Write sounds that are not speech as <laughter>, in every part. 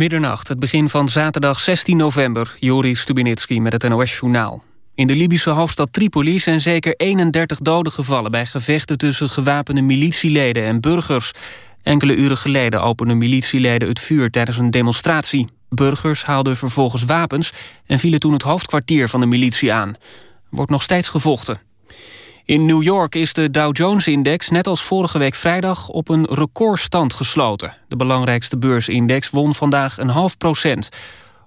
Middernacht, het begin van zaterdag 16 november. Joris Stubinitski met het NOS-journaal. In de Libische hoofdstad Tripoli zijn zeker 31 doden gevallen... bij gevechten tussen gewapende militieleden en burgers. Enkele uren geleden openden militieleden het vuur tijdens een demonstratie. Burgers haalden vervolgens wapens... en vielen toen het hoofdkwartier van de militie aan. Wordt nog steeds gevochten. In New York is de Dow Jones-index net als vorige week vrijdag op een recordstand gesloten. De belangrijkste beursindex won vandaag een half procent.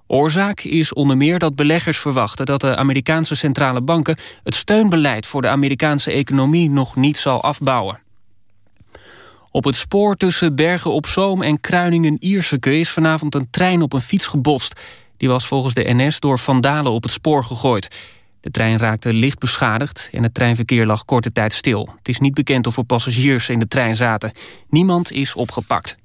Oorzaak is onder meer dat beleggers verwachten dat de Amerikaanse centrale banken het steunbeleid voor de Amerikaanse economie nog niet zal afbouwen. Op het spoor tussen Bergen op Zoom en Kruiningen-Ierseke is vanavond een trein op een fiets gebotst. Die was volgens de NS door vandalen op het spoor gegooid. De trein raakte licht beschadigd en het treinverkeer lag korte tijd stil. Het is niet bekend of er passagiers in de trein zaten. Niemand is opgepakt.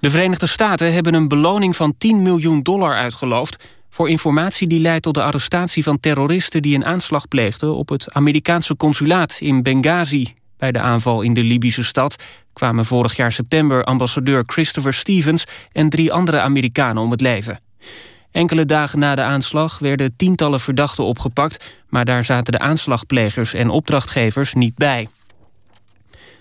De Verenigde Staten hebben een beloning van 10 miljoen dollar uitgeloofd... voor informatie die leidt tot de arrestatie van terroristen... die een aanslag pleegden op het Amerikaanse consulaat in Benghazi. Bij de aanval in de Libische stad kwamen vorig jaar september... ambassadeur Christopher Stevens en drie andere Amerikanen om het leven. Enkele dagen na de aanslag werden tientallen verdachten opgepakt... maar daar zaten de aanslagplegers en opdrachtgevers niet bij.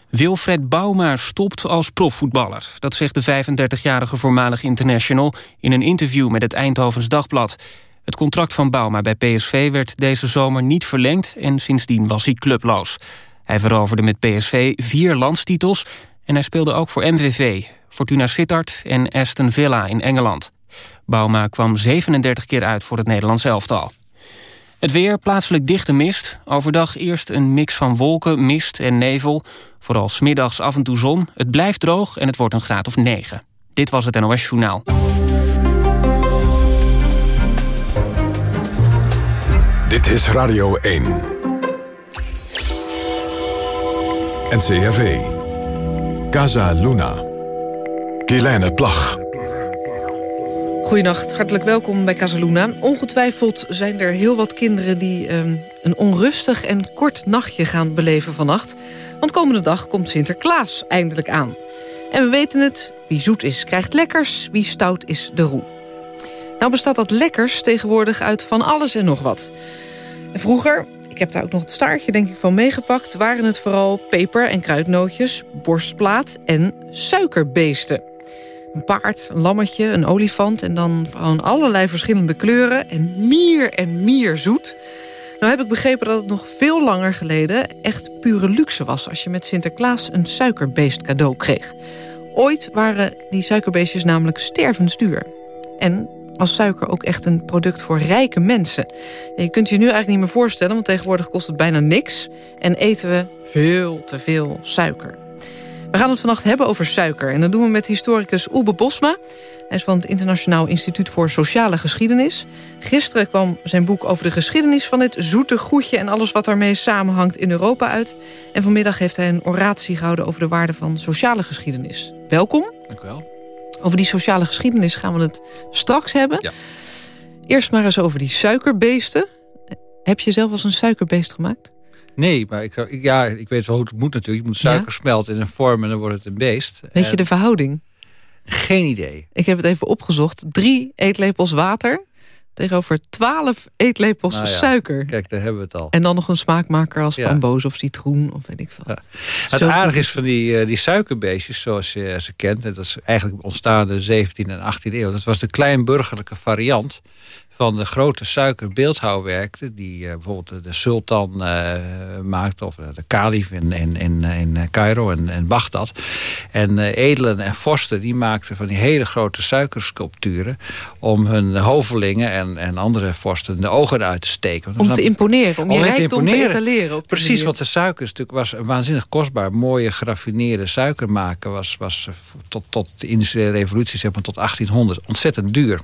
Wilfred Bouma stopt als profvoetballer. Dat zegt de 35-jarige voormalig international... in een interview met het Eindhovens Dagblad. Het contract van Bouma bij PSV werd deze zomer niet verlengd... en sindsdien was hij clubloos. Hij veroverde met PSV vier landstitels... en hij speelde ook voor MVV, Fortuna Sittard en Aston Villa in Engeland. Bauma kwam 37 keer uit voor het Nederlands elftal. Het weer, plaatselijk dichte mist. Overdag eerst een mix van wolken, mist en nevel. Vooral smiddags af en toe zon. Het blijft droog en het wordt een graad of 9. Dit was het NOS Journaal. Dit is Radio 1. NCRV. Casa Luna. Kielijne Plag. Goedenacht, hartelijk welkom bij Casaluna. Ongetwijfeld zijn er heel wat kinderen die um, een onrustig en kort nachtje gaan beleven vannacht. Want komende dag komt Sinterklaas eindelijk aan. En we weten het, wie zoet is krijgt lekkers, wie stout is de roe. Nou bestaat dat lekkers tegenwoordig uit van alles en nog wat. En vroeger, ik heb daar ook nog het staartje denk ik van meegepakt... waren het vooral peper- en kruidnootjes, borstplaat en suikerbeesten. Een paard, een lammetje, een olifant... en dan van allerlei verschillende kleuren en meer en meer zoet. Nou heb ik begrepen dat het nog veel langer geleden... echt pure luxe was als je met Sinterklaas een suikerbeest cadeau kreeg. Ooit waren die suikerbeestjes namelijk stervensduur. En als suiker ook echt een product voor rijke mensen. En je kunt je nu eigenlijk niet meer voorstellen... want tegenwoordig kost het bijna niks... en eten we veel te veel suiker. We gaan het vannacht hebben over suiker. En dat doen we met historicus Oebe Bosma. Hij is van het Internationaal Instituut voor Sociale Geschiedenis. Gisteren kwam zijn boek over de geschiedenis van het zoete goedje... en alles wat daarmee samenhangt in Europa uit. En vanmiddag heeft hij een oratie gehouden over de waarde van sociale geschiedenis. Welkom. Dank u wel. Over die sociale geschiedenis gaan we het straks hebben. Ja. Eerst maar eens over die suikerbeesten. Heb je zelf als een suikerbeest gemaakt? Nee, maar ik, ik- ja, ik weet wel hoe het moet natuurlijk. Je moet suiker Ja? smelten in een vorm en dan wordt het een beest. Weet je de verhouding? Geen idee. Ik heb het even opgezocht. Drie eetlepels water tegenover twaalf eetlepels Nou ja, suiker. Kijk, daar hebben we het al. En dan nog een smaakmaker als Ja. framboos of citroen of weet ik. Ja. wat. Het aardige is van die, eh, die suikerbeestjes, zoals je ze kent... en dat is eigenlijk ontstaan in de 17e en 18e eeuw... dat was de kleinburgerlijke variant van de grote suikerbeeldhouwwerken... die eh, bijvoorbeeld de- sultan eh, maakte... of de kalif in, in, in, in eh, Cairo en, en Bagdad. En eh, edelen en vorsten die maakten van die hele grote suikersculpturen... om hun hovelingen en, en andere vorsten de ogen uit te steken. Om te imponeren, om, je rijkdom te etaleren. Precies, manier. want de suiker is natuurlijk, was waanzinnig kostbaar. Mooie geraffineerde suiker maken was, was eh, tot, tot de industriële revolutie, zeg maar tot 1800, ontzettend duur.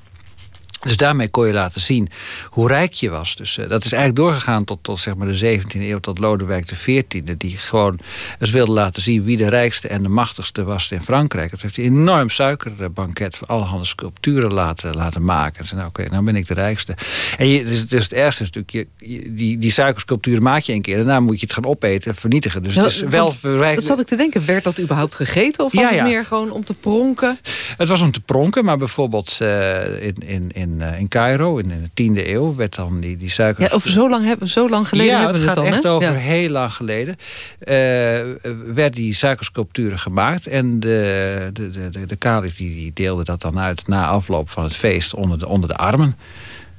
Dus daarmee kon je laten zien hoe rijk je was. Dus eh, dat is eigenlijk doorgegaan tot, tot zeg maar de 17e eeuw, tot Lodewijk XIV. Die gewoon eens wilde laten zien wie de rijkste en de machtigste was in Frankrijk. Dat heeft een enorm suikerbanket van allerhande sculpturen laten, laten maken. En zei, nou, oké, nou ben ik de rijkste. En je, dus, dus het ergste is natuurlijk, je, die, die suikersculpturen maak je een keer. Daarna moet je het gaan opeten, vernietigen. Dus het is wel verrijkt. Dat zat ik te denken, werd dat überhaupt gegeten? Of Ja, was het meer gewoon om te pronken? Het was om te pronken, maar bijvoorbeeld uh, in, in, in, in Cairo in, in de 10e eeuw werd dan die, die suiker. Ja, over zo lang, hebben, zo lang geleden ja, hebben we het het gaat echt over Ja. heel lang geleden. Uh, werd die suikersculpturen gemaakt. En de, de, de, de, de kalif die, die deelde dat dan uit na afloop van het feest onder de, onder de armen.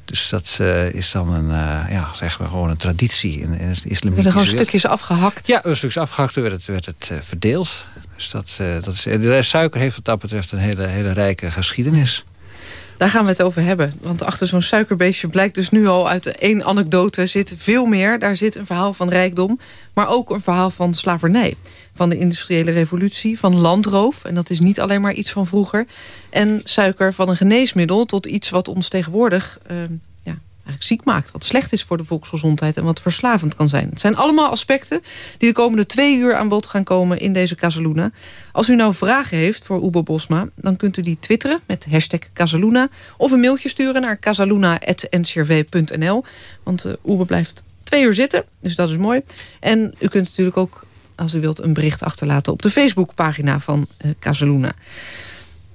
Dus dat uh, is dan een, uh, ja, zeg maar gewoon een traditie in, in het islamitische Werden gewoon stukjes afgehakt? Ja, een stukjes afgehakt werd het, werd het uh, verdeeld. Dus dat, dat is, de suiker heeft wat dat betreft een hele, hele rijke geschiedenis. Daar gaan we het over hebben. Want achter zo'n suikerbeestje blijkt dus nu al uit één anekdote zit veel meer. Daar zit een verhaal van rijkdom, maar ook een verhaal van slavernij. Van de industriële revolutie, van landroof. En dat is niet alleen maar iets van vroeger. En suiker van een geneesmiddel tot iets wat ons tegenwoordig... Ja, ziek maakt. Wat slecht is voor de volksgezondheid en wat verslavend kan zijn. Het zijn allemaal aspecten die de komende twee uur aan bod gaan komen in deze Casaluna. Als u nou vragen heeft voor Oebo Bosma... dan kunt u die twitteren met hashtag Casaluna... of een mailtje sturen naar casaluna.ncrv.nl. Want uh, blijft twee uur zitten, dus dat is mooi. En u kunt natuurlijk ook, als u wilt, een bericht achterlaten... op de Facebookpagina van uh, Casaluna.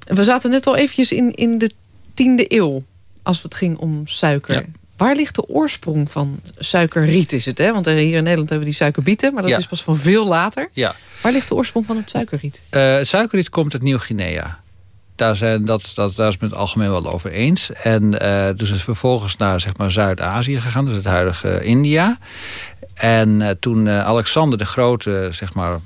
We zaten net al eventjes in, in de tiende eeuw... als het ging om suiker... Waar ligt de oorsprong van suikerriet is het? Hè? Want hier in Nederland hebben we die suikerbieten... maar dat ja. is pas van veel later. Ja. Waar ligt de oorsprong van het suikerriet? Uh, het suikerriet komt uit Nieuw-Guinea. Daar, zijn, dat, dat, daar is men het algemeen wel over eens. En uh, dus is vervolgens naar zeg maar, Zuid-Azië gegaan, dus het huidige India. En uh, toen Alexander de Grote, zeg maar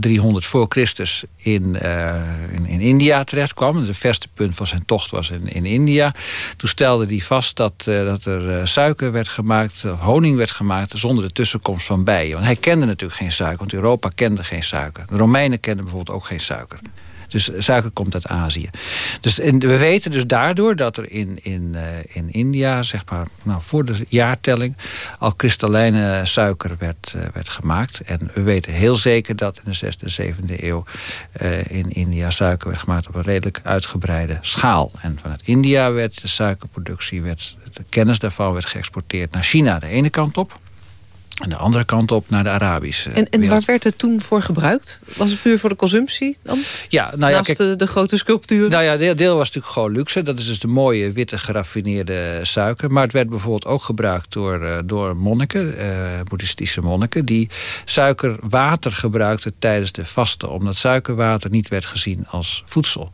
300 voor Christus in, uh, in, in, India terecht kwam. Het verste punt van zijn tocht was in, in India. Toen stelde hij vast dat, uh, dat er uh, suiker werd gemaakt, of honing werd gemaakt... zonder de tussenkomst van bijen. Want hij kende natuurlijk geen suiker, want Europa kende geen suiker. De Romeinen kenden bijvoorbeeld ook geen suiker. Dus suiker komt uit Azië. Dus we weten dus daardoor dat er in, in, uh, in India, zeg maar, nou, voor de jaartelling, al kristallijne suiker werd, uh, werd gemaakt. En we weten heel zeker dat in de 6e en 7e eeuw uh, in India suiker werd gemaakt op een redelijk uitgebreide schaal. En vanuit India werd de suikerproductie, werd, de kennis daarvan werd geëxporteerd naar China de ene kant op. En de andere kant op naar de Arabische En, en waar werd het toen voor gebruikt? Was het puur voor de consumptie dan? Ja, nou ja, Naast kijk, de, de, grote sculpturen? Nou ja, deel, deel was natuurlijk gewoon luxe. Dat is dus de mooie witte geraffineerde suiker. Maar het werd bijvoorbeeld ook gebruikt door, uh, door monniken, uh, boeddhistische monniken... die suikerwater gebruikten tijdens de vasten. Omdat suikerwater niet werd gezien als voedsel.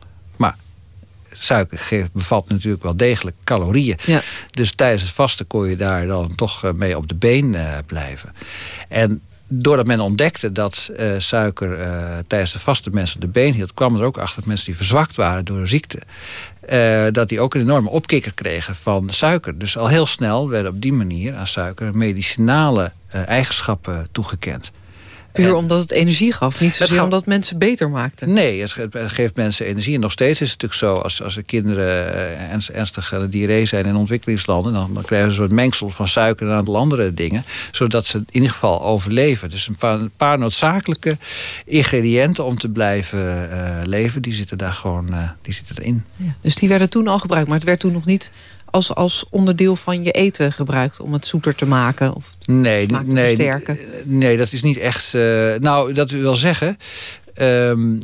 Suiker geeft, bevat natuurlijk wel degelijk calorieën. Ja. Dus tijdens het vasten kon je daar dan toch mee op de been uh, blijven. En doordat men ontdekte dat uh, suiker uh, tijdens de vaste mensen de been hield... kwam er ook achter dat mensen die verzwakt waren door een ziekte... Uh, dat die ook een enorme opkikker kregen van suiker. Dus al heel snel werden op die manier aan suiker... medicinale eigenschappen toegekend. Puur en, omdat het energie gaf, niet zozeer gaf, omdat mensen beter maakten. Nee, het geeft mensen energie. En nog steeds is het natuurlijk zo, als, als er kinderen ernst, ernstig diarree zijn in ontwikkelingslanden... Dan, dan krijgen ze een soort mengsel van suiker en aantal andere dingen... zodat ze in ieder geval overleven. Dus een paar, een paar noodzakelijke ingrediënten om te blijven uh, leven... die zitten daar gewoon uh, die zitten erin. Ja, dus die werden toen al gebruikt, maar het werd toen nog niet als, als onderdeel van je eten gebruikt... om het zoeter te maken of nee, te nee, versterken? Nee, dat is niet echt... Uh, nou, dat wil zeggen... Um,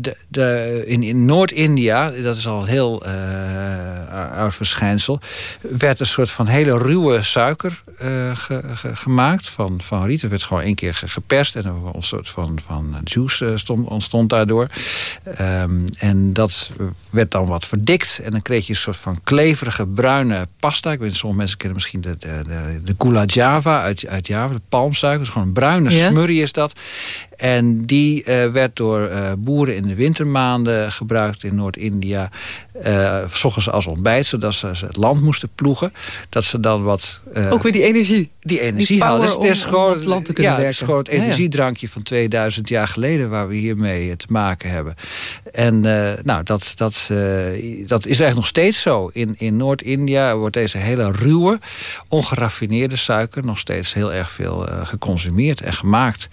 de, de, in, in Noord-India, dat is al een heel uh, oud verschijnsel... werd een soort van hele ruwe suiker uh, ge, ge, gemaakt van, van riet. Er werd gewoon één keer geperst en een soort van, van juice stond, ontstond daardoor. Um, en dat werd dan wat verdikt en dan kreeg je een soort van kleverige bruine pasta. Ik weet sommige mensen kennen misschien de, de, de, de gula java uit, uit Java, de palmsuiker. Dus gewoon een bruine ja? smurrie is dat. En die uh, werd door uh, boeren in de wintermaanden gebruikt in Noord-India. Uh, s ochtends als ontbijt, zodat ze het land moesten ploegen. Dat ze dan wat... Ook weer die energie. Die energie die hadden. Dus om, het is gewoon, het land te kunnen ja, werken. het is gewoon het energiedrankje van 2000 jaar geleden... waar we hiermee te maken hebben. En nou, dat, dat, dat is eigenlijk nog steeds zo. In, in Noord-India wordt deze hele ruwe, ongeraffineerde suiker... nog steeds heel erg veel geconsumeerd en gemaakt...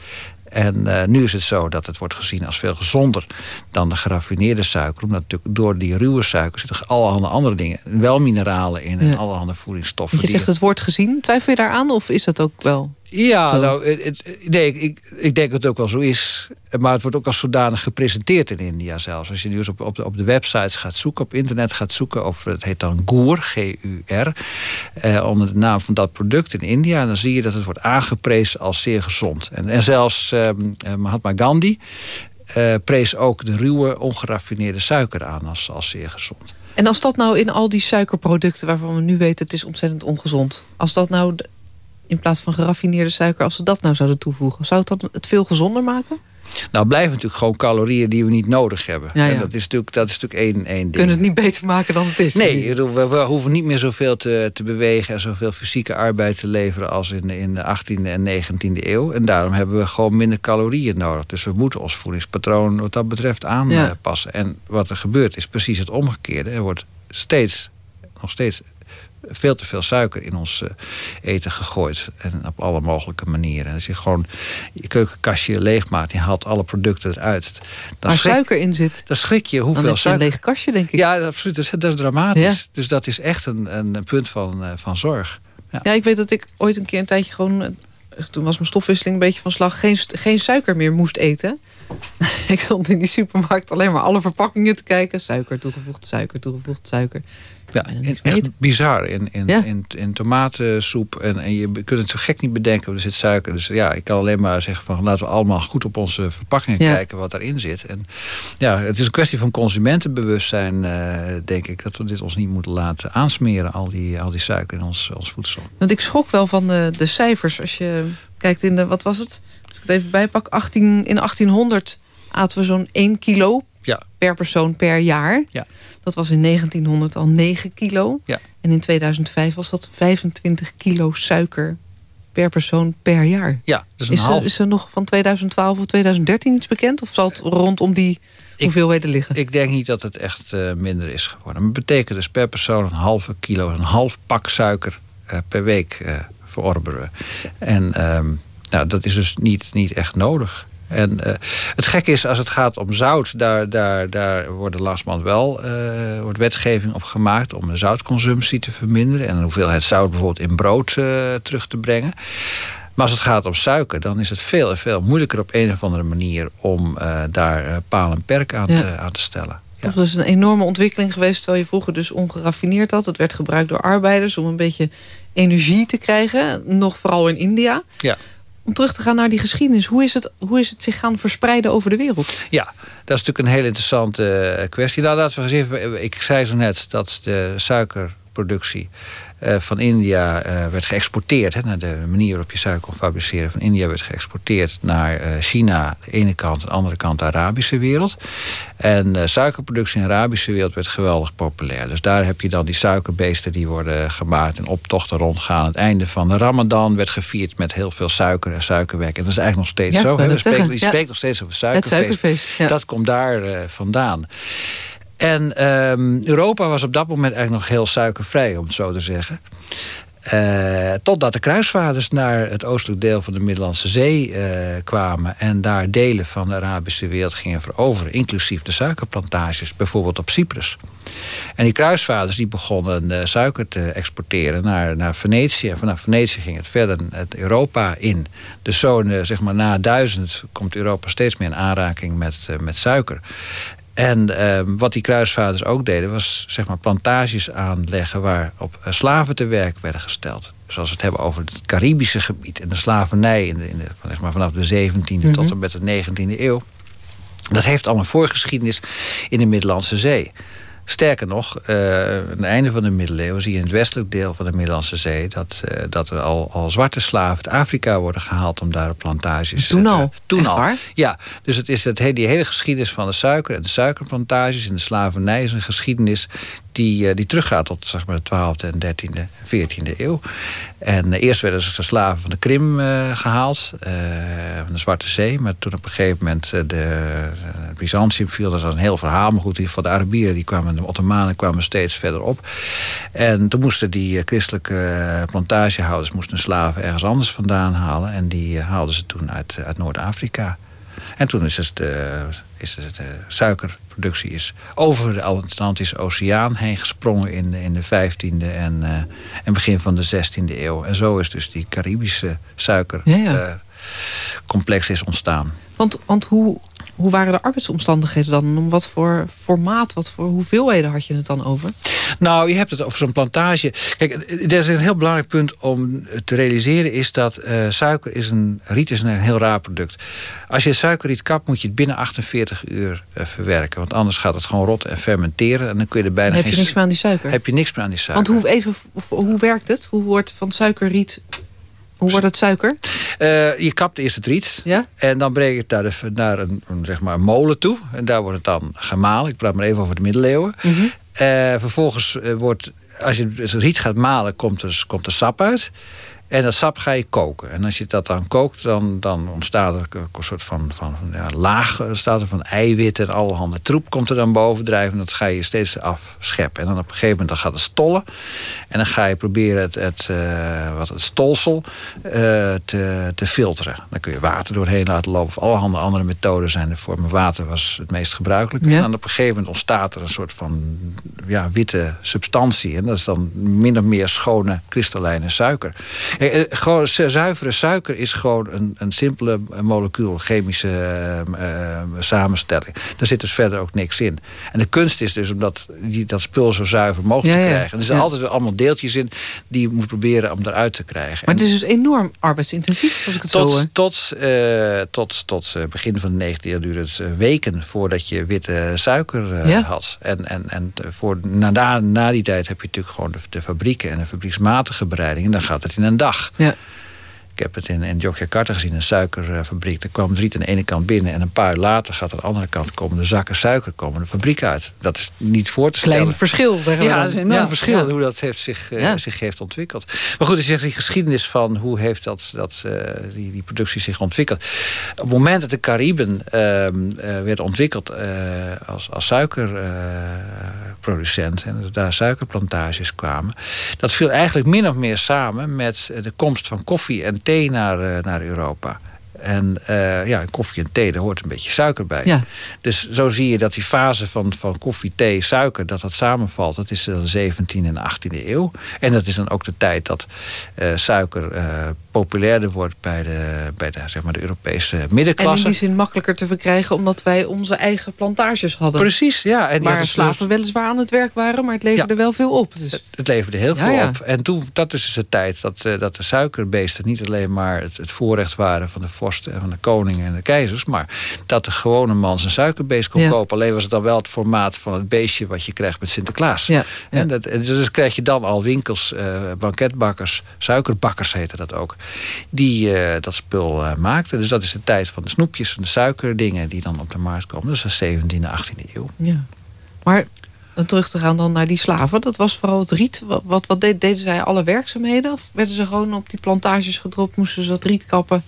En uh, nu is het zo dat het wordt gezien als veel gezonder dan de geraffineerde suiker. Omdat natuurlijk door die ruwe suiker zitten allerhande andere dingen. Wel mineralen in en ja. allerhande voedingsstoffen. Je zegt het wordt gezien. Twijfel je daaraan of is dat ook wel Ja, nou, het, nee, ik, ik denk dat het ook wel zo is. Maar het wordt ook als zodanig gepresenteerd in India zelfs. Als je nu eens op, op, de, op de websites gaat zoeken, op internet gaat zoeken... of het heet dan Goer, G-U-R, eh, onder de naam van dat product in India... dan zie je dat het wordt aangeprezen als zeer gezond. En, en zelfs eh, Mahatma Gandhi eh, prees ook de ruwe, ongeraffineerde suiker aan als, als zeer gezond. En als dat nou in al die suikerproducten waarvan we nu weten... het is ontzettend ongezond... als dat nou in plaats van geraffineerde suiker... als we dat nou zouden toevoegen, zou het dan het veel gezonder maken? Nou, het blijven natuurlijk gewoon calorieën die we niet nodig hebben. Ja, En dat is natuurlijk, dat is natuurlijk één, één ding. Kunnen het niet beter maken dan het is? Nee, we, we, hoeven niet meer zoveel te, te bewegen... en zoveel fysieke arbeid te leveren als in, in de 18e en 19e eeuw. En daarom hebben we gewoon minder calorieën nodig. Dus we moeten ons voedingspatroon wat dat betreft aanpassen. En wat er gebeurt is precies het omgekeerde. Er wordt steeds, nog steeds veel te veel suiker in ons eh, eten gegooid. En op alle mogelijke manieren. Als je gewoon je keukenkastje leegmaakt... je haalt alle producten eruit. Dan Waar suiker in zit. Dan schrik je hoeveel dan suiker... een leeg kastje, denk ik. Ja, absoluut. Dat is, dat is dramatisch. Dus dat is echt een, een punt van, uh, van zorg. Ja. ja, ik weet dat ik ooit een keer een tijdje gewoon... Eh, toen was mijn stofwisseling een beetje van slag... geen, geen suiker meer moest eten. <laughs> ik stond in die supermarkt alleen maar alle verpakkingen te kijken. Suiker, toegevoegd suiker, toegevoegd suiker. Ja, echt bizar. In, in, in, in, tomatensoep. En, en je kunt het zo gek niet bedenken, er zit suiker. Dus ja, ik kan alleen maar zeggen van laten we allemaal goed op onze verpakkingen kijken wat daarin zit. En ja, het is een kwestie van consumentenbewustzijn, uh, denk ik. Dat we dit ons niet moeten laten aansmeren, al die, al die suiker in ons, ons voedsel. Want ik schrok wel van de, de cijfers. Als je kijkt in de, wat was het? Ik het even bijpak, 18, in 1800 aten we zo'n 1 kilo ja. per persoon per jaar. Ja. Dat was in 1900 al 9 kilo. Ja. En in 2005 was dat 25 kilo suiker per persoon per jaar. Ja, dus is, er, is er nog van 2012 of 2013 iets bekend? Of zal het rondom die hoeveelheden liggen? Ik denk niet dat het echt uh, minder is geworden. Maar dat betekent dus per persoon een halve kilo, een half pak suiker uh, per week uh, verorberen. En um, nou, dat is dus niet, niet echt nodig. En uh, het gekke is, als het gaat om zout... daar, daar, daar wordt langzamerhand wel uh, wordt wetgeving op gemaakt... om de zoutconsumptie te verminderen... en de hoeveelheid zout bijvoorbeeld in brood uh, terug te brengen. Maar als het gaat om suiker, dan is het veel en veel moeilijker... op een of andere manier om daar paal en perk aan, ja. te, aan te stellen. Dat is een enorme ontwikkeling geweest... terwijl je vroeger dus ongeraffineerd had. Het werd gebruikt door arbeiders om een beetje energie te krijgen. Nog vooral in India. Ja om terug te gaan naar die geschiedenis. Hoe is, het, hoe is het zich gaan verspreiden over de wereld? Ja, dat is natuurlijk een heel interessante eh, kwestie. Nou, laten we eens even, ik zei zo net dat de suikerproductie van India uh, werd geëxporteerd. Hè, naar de manier waarop je suiker kon fabriceren van India werd geëxporteerd naar uh, China, de ene kant, de andere kant de Arabische wereld. En suikerproductie in de Arabische wereld werd geweldig populair. Dus daar heb je dan die suikerbeesten die worden gemaakt en optochten rondgaan. Het einde van de Ramadan werd gevierd met heel veel suiker en suikerwerk. En dat is eigenlijk nog steeds zo. Hè? Spreekt, je spreekt nog steeds over suikerfeest. suikerfeest ja. Dat komt daar vandaan. En um, Europa was op dat moment eigenlijk nog heel suikervrij, om het zo te zeggen. Uh, totdat de kruisvaarders naar het oostelijk deel van de Middellandse Zee uh, kwamen... en daar delen van de Arabische wereld gingen veroveren... inclusief de suikerplantages, bijvoorbeeld op Cyprus. En die kruisvaarders die begonnen uh, suiker te exporteren naar, naar Venetië. En vanaf Venetië ging het verder het Europa in. Dus zo zeg maar, na duizend komt Europa steeds meer in aanraking met, met suiker. En uh, wat die kruisvaders ook deden... was zeg maar, plantages aanleggen waar op uh, slaven te werk werden gesteld. Dus als we het hebben over het Caribische gebied... en de slavernij in de, in de, zeg maar, vanaf de 17e mm -hmm. tot en met de 19e eeuw... dat heeft al een voorgeschiedenis in de Middellandse Zee. Sterker nog, uh, aan het einde van de middeleeuwen zie je in het westelijk deel van de Middellandse Zee... dat, uh, dat er al, al zwarte slaven uit Afrika worden gehaald om daar op plantages... Toen al? Toen al, waar? ja. Dus het is het, die hele geschiedenis van de suiker en de suikerplantages... en de slavernij is een geschiedenis die, uh, die teruggaat tot zeg maar, de 12e en 13e, 14e eeuw. En eerst werden ze slaven van de Krim gehaald, van de Zwarte Zee. Maar toen op een gegeven moment de, Byzantium viel, dat was een heel verhaal. Maar goed, de Arabieren die kwamen de Ottomanen kwamen steeds verder op. En toen moesten die eh, christelijke eh, plantagehouders moesten slaven ergens anders vandaan halen. En die eh, haalden ze toen uit, uit Noord-Afrika. En toen is, het, is het, de suiker suikerproductie is over de Atlantische Oceaan heen gesprongen in, in de 15e en, uh, en begin van de 16e eeuw. En zo is dus die Caribische suikercomplex is ontstaan. Want, want hoe, hoe waren de arbeidsomstandigheden dan? Om wat voor formaat, wat voor hoeveelheden had je het dan over? Nou, je hebt het over zo'n plantage. Kijk, er is een heel belangrijk punt om te realiseren... is dat uh, suiker is een, riet is een heel raar product. Als je suikerriet kapt, moet je het binnen 48 uur uh, verwerken. Want anders gaat het gewoon rotten en fermenteren. En dan kun je er bijna heb je niks meer aan die suiker? Heb je niks meer aan die suiker. Want hoe, even, hoe werkt het? Hoe wordt van suikerriet hoe wordt het suiker? Uh, je kapt eerst het riet. Ja? En dan breng je het naar, naar een, zeg maar een molen toe. En daar wordt het dan gemalen. Ik praat maar even over de middeleeuwen. Mm -hmm. uh, vervolgens uh, wordt, als je het riet gaat malen, komt er, komt er sap uit. En dat sap ga je koken. En als je dat dan kookt, dan, dan ontstaat er een soort van, van, van ja, laag staat er van eiwitten en allerhande troep komt er dan boven drijven. En dat ga je steeds afscheppen. En dan op een gegeven moment dan gaat het stollen. En dan ga je proberen het, het, uh, wat het stolsel uh, te, te filteren. Dan kun je water doorheen laten lopen. Of allerhande andere methoden zijn ervoor. Maar water was het meest gebruikelijk. Ja. En dan op een gegeven moment ontstaat er een soort van ja, witte substantie. En dat is dan min of meer schone kristallijne suiker. Eh, gewoon zuivere suiker is gewoon een, een simpele molecuul, chemische uh, uh, samenstelling. Daar zit dus verder ook niks in. En de kunst is dus om dat, die, dat spul zo zuiver mogelijk ja, te krijgen. Er zijn ja. altijd allemaal deeltjes in die je moet proberen om eruit te krijgen. Maar het is dus enorm arbeidsintensief, als ik het tot, zo Tot, tot, tot begin van de 19e eeuw duurde het weken voordat je witte suiker had. En, en, en voor, na, na die tijd heb je natuurlijk gewoon de, de fabrieken en de fabrieksmatige bereiding. En dan gaat het in een dag. Ja. Ik heb het in, in Yogyakarta gezien, een suikerfabriek. Er kwam riet aan de ene kant binnen en een paar uur later gaat aan de andere kant komen de zakken suiker komen de fabriek uit. Dat is niet voor te stellen. Klein verschil. Zeggen ja, dat is een enorm ja, verschil ja. hoe dat heeft zich, ja. zich heeft ontwikkeld. Maar goed, je zegt die geschiedenis van hoe heeft dat, dat, uh, die, die productie zich ontwikkeld. Op het moment dat de Cariben uh, werden ontwikkeld als, als suikerproducent en daar suikerplantages kwamen, dat viel eigenlijk min of meer samen met de komst van koffie en thee naar, naar Europa. En uh, ja, koffie en thee, daar hoort een beetje suiker bij. Ja. Dus zo zie je dat die fase van, van koffie, thee, suiker... dat dat samenvalt. Dat is de 17e en 18e eeuw. En dat is dan ook de tijd dat uh, suiker uh, populairder wordt... bij de, bij de, zeg maar de Europese middenklasse. En in die zin makkelijker te verkrijgen... omdat wij onze eigen plantages hadden. Precies, ja. En waar slaven weliswaar aan het werk waren... maar het leverde ja. wel veel op. Dus... Het, het, leverde heel veel ja, op. En toen, dat is dus de tijd dat, dat de suikerbeesten... niet alleen maar het, het voorrecht waren van de vorsten en van de koningen en de keizers. Maar dat de gewone man zijn suikerbeest kon kopen. Alleen was het dan wel het formaat van het beestje wat je krijgt met Sinterklaas. En dat, en dus krijg je dan al winkels, eh, banketbakkers, suikerbakkers heette dat ook. Die eh, dat spul eh, maakten. Dus dat is de tijd van de snoepjes en de suikerdingen die dan op de markt komen. Dat is de 17e, 18e eeuw. Ja. Maar terug te gaan dan naar die slaven. Dat was vooral het riet. Wat, wat, wat deden zij alle werkzaamheden? Of werden ze gewoon op die plantages gedropt? Moesten ze dat riet kappen?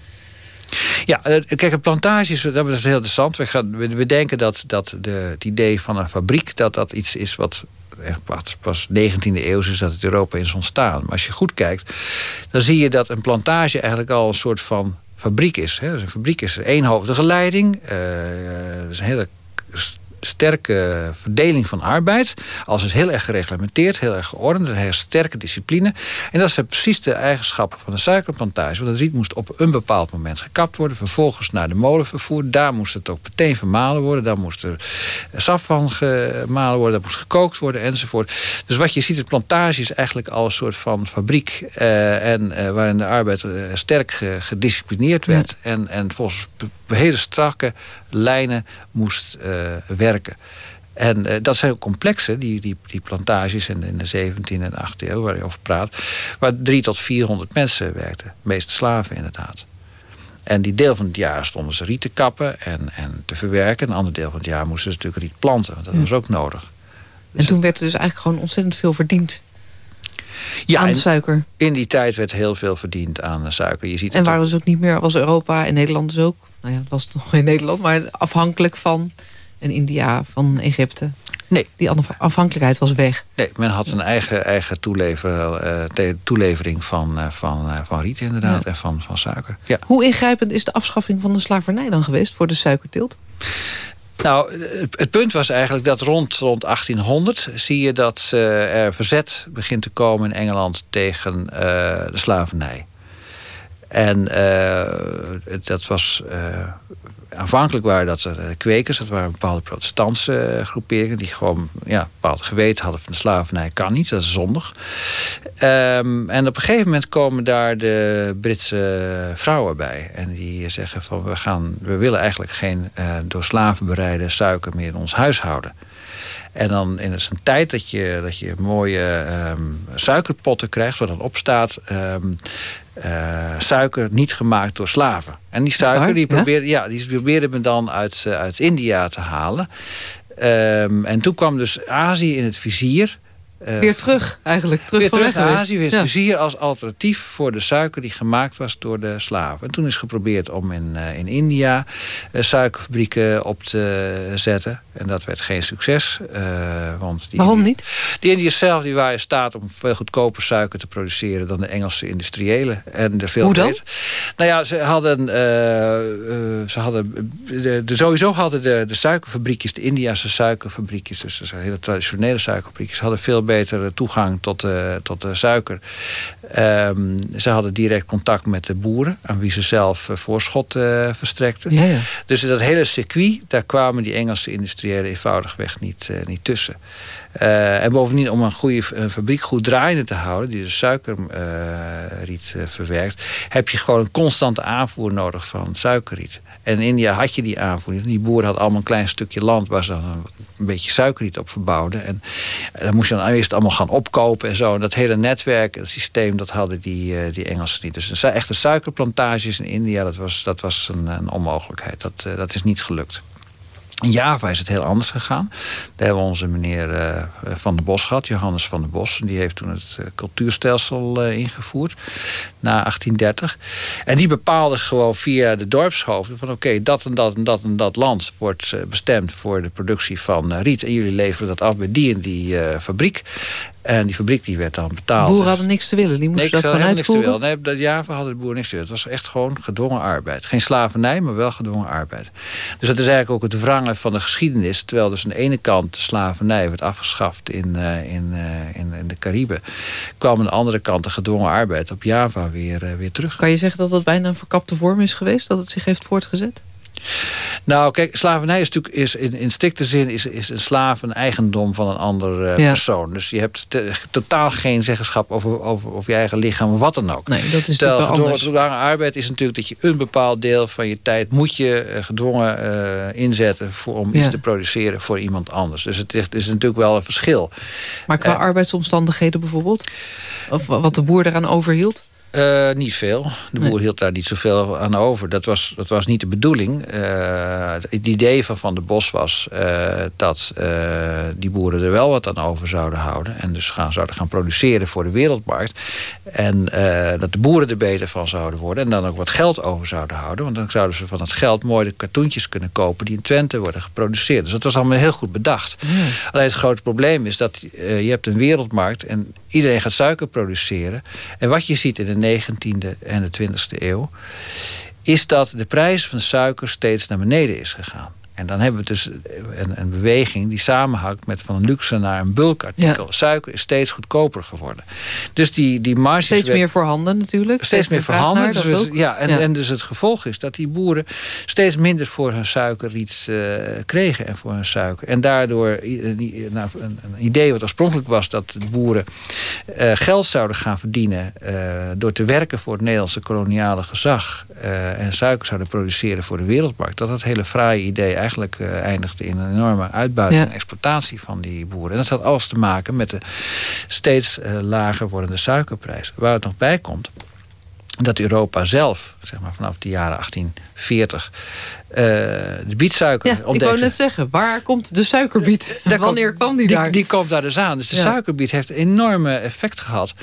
Ja, eh, kijk, een plantage is, dat is heel interessant. We, gaan, we, denken dat, dat de, het idee van een fabriek... dat dat iets is wat echt pas, pas 19e eeuw is dat het Europa is ontstaan. Maar als je goed kijkt, dan zie je dat een plantage eigenlijk al een soort van fabriek is. Hè. Dus een fabriek is een eenhoofdige leiding. Uh, dat is een hele sterke verdeling van arbeid. Alles is heel erg gereglementeerd, heel erg geordend. Een hele sterke discipline. En dat zijn precies de eigenschappen van de suikerplantage. Want het riet moest op een bepaald moment gekapt worden. Vervolgens naar de molen vervoerd. Daar moest het ook meteen vermalen worden. Daar moest er sap van gemalen worden. Daar moest gekookt worden enzovoort. Dus wat je ziet, het plantage is eigenlijk al een soort van fabriek. Uh, en, uh, waarin de arbeid uh, sterk gedisciplineerd werd. Ja. En, en volgens hele strakke lijnen moest werken. En uh, dat zijn ook complexe, die, die, die plantages in, in de 17e en 18e eeuw waar je over praat. Waar drie tot 400 mensen werkten. De meeste slaven inderdaad. En die deel van het jaar stonden ze riet te kappen en, en te verwerken. Een ander deel van het jaar moesten ze natuurlijk riet planten. Want dat ja. was ook nodig. Dus en toen werd er dus eigenlijk gewoon ontzettend veel verdiend. Ja, aan suiker. In die tijd werd heel veel verdiend aan suiker. Je ziet en waren dus ook niet meer, was Europa en Nederland dus ook... nou ja, het was nog in Nederland, maar afhankelijk van... en India van Egypte. Nee. Die afhankelijkheid was weg. Nee, men had een eigen, eigen toelever, uh, toelevering van, uh, van, uh, van riet inderdaad ja. en van, van suiker. Ja. Hoe ingrijpend is de afschaffing van de slavernij dan geweest voor de suikerteelt? Nou, het, punt was eigenlijk dat rond, rond 1800 zie je dat uh, er verzet begint te komen in Engeland tegen uh, de slavernij. En uh, dat was aanvankelijk waren dat er kwekers, dat waren bepaalde protestantse groeperingen die gewoon ja, bepaald geweten hadden van de slavernij kan niet, dat is zondig. Um, en op een gegeven moment komen daar de Britse vrouwen bij. En die zeggen van we, gaan, we willen eigenlijk geen uh, door slaven bereide suiker meer in ons huishouden. En dan in een tijd dat je, dat je mooie um, suikerpotten krijgt... waar dan op staat... Um, uh, suiker niet gemaakt door slaven. En die suiker die probeerde, ja? die probeerde men dan uit, uh, uit India te halen. Um, en toen kwam dus Azië in het vizier... Uh, weer terug eigenlijk. Terug weer terug naar Azië. Weer ja. vizier als alternatief voor de suiker die gemaakt was door de slaven. En toen is geprobeerd om in, uh, in India uh, suikerfabrieken op te zetten. En dat werd geen succes. want die, Waarom niet? De Indiërs zelf die waren in staat om veel goedkoper suiker te produceren... dan de Engelse industriëlen. En de veel Hoe dan? Beter. Nou ja, ze hadden... ze hadden de, de, sowieso hadden de, de suikerfabriekjes, de Indiase suikerfabriekjes... dus de hele traditionele suikerfabriekjes... hadden veel betere toegang tot, uh, tot de suiker. Um, ze hadden direct contact met de boeren... aan wie ze zelf uh, voorschot verstrekten. Ja, ja. Dus dat hele circuit... daar kwamen die Engelse industriëlen eenvoudigweg niet, niet tussen. Uh, en bovendien om een goede fabriek goed draaiende te houden... die de suikerriet uh, verwerkt... heb je gewoon een constante aanvoer nodig van suikerriet. En in India had je die aanvoer niet. Die boeren hadden allemaal een klein stukje land... waar ze dan een, beetje suikerriet op verbouwden. En, en dan moest je dan eerst allemaal gaan opkopen en zo. En dat hele netwerk, het systeem, dat hadden die, die Engelsen niet. Dus echte suikerplantages in India, dat was, dat was een, een onmogelijkheid. Dat, dat is niet gelukt. In Java is het heel anders gegaan. Daar hebben we onze meneer uh, Van der Bos gehad, Johannes van der Bos. Die heeft toen het uh, cultuurstelsel uh, ingevoerd na 1830. En die bepaalde gewoon via de dorpshoofden van... oké, dat en dat en dat en dat land wordt bestemd voor de productie van riet. En jullie leveren dat af bij die en die fabriek. En die fabriek die werd dan betaald. De boeren hadden niks te willen, die moesten nee, dat gewoon uitvoeren? Niks te willen. Nee, dat Java hadden de boeren niks te willen. Het was echt gewoon gedwongen arbeid. Geen slavernij, maar wel gedwongen arbeid. Dus dat is eigenlijk ook het wrangen van de geschiedenis. Terwijl dus aan de ene kant de slavernij werd afgeschaft in, uh, in, uh, in, in, de Cariben... kwam aan de andere kant de gedwongen arbeid op Java weer, uh, weer terug. Kan je zeggen dat dat bijna een verkapte vorm is geweest? Dat het zich heeft voortgezet? Nou, kijk, slavernij is natuurlijk is in, in strikte zin is, is een slaaf een eigendom van een ander uh, ja. persoon. Dus je hebt te, totaal geen zeggenschap over, over, over je eigen lichaam wat dan ook. Nee, dat is Stel, natuurlijk gedwongen, arbeid is natuurlijk dat je een bepaald deel van je tijd moet je uh, gedwongen uh, inzetten voor, om ja. iets te produceren voor iemand anders. Dus het is, het is natuurlijk wel een verschil. Maar qua arbeidsomstandigheden bijvoorbeeld? Of wat de boer eraan overhield? Uh, niet veel. De boer nee. hield daar niet zoveel aan over. Dat was, dat was niet de bedoeling. Uh, het idee van Van der Bos was uh, dat die boeren er wel wat aan over zouden houden. En dus gaan, zouden gaan produceren voor de wereldmarkt. En dat de boeren er beter van zouden worden. En dan ook wat geld over zouden houden. Want dan zouden ze van het geld mooie cartoontjes kunnen kopen... die in Twente worden geproduceerd. Dus dat was allemaal heel goed bedacht. Alleen het grote probleem is dat je hebt een wereldmarkt... en iedereen gaat suiker produceren. En wat je ziet in de 19e en de 20e eeuw... is dat de prijs van suiker steeds naar beneden is gegaan. En dan hebben we dus een, een beweging die samenhangt met van een luxe naar een bulkartikel. Ja. Suiker is steeds goedkoper geworden. Dus die, die marges... Steeds werd, meer voorhanden natuurlijk. Steeds, steeds meer voorhanden. Dus, dus, ja, en, ja. en dus het gevolg is dat die boeren steeds minder voor hun suiker iets uh, kregen. En voor hun suiker. En daardoor nou, een, een, idee wat oorspronkelijk was dat de boeren uh, geld zouden gaan verdienen... Uh, door te werken voor het Nederlandse koloniale gezag... en suiker zouden produceren voor de wereldmarkt. Dat dat hele fraaie idee eigenlijk eigenlijk uh, eindigde in een enorme uitbuiting en exploitatie van die boeren. En dat had alles te maken met de steeds uh, lager wordende suikerprijs. Waar het nog bij komt, dat Europa zelf, zeg maar vanaf de jaren 1840, uh, de bietsuiker ja, ontdekte. Ik wou net zeggen, waar komt de suikerbiet? Wanneer komt, kwam die, die daar? Die komt daar dus aan. Dus de ja. suikerbiet heeft een enorme effect gehad.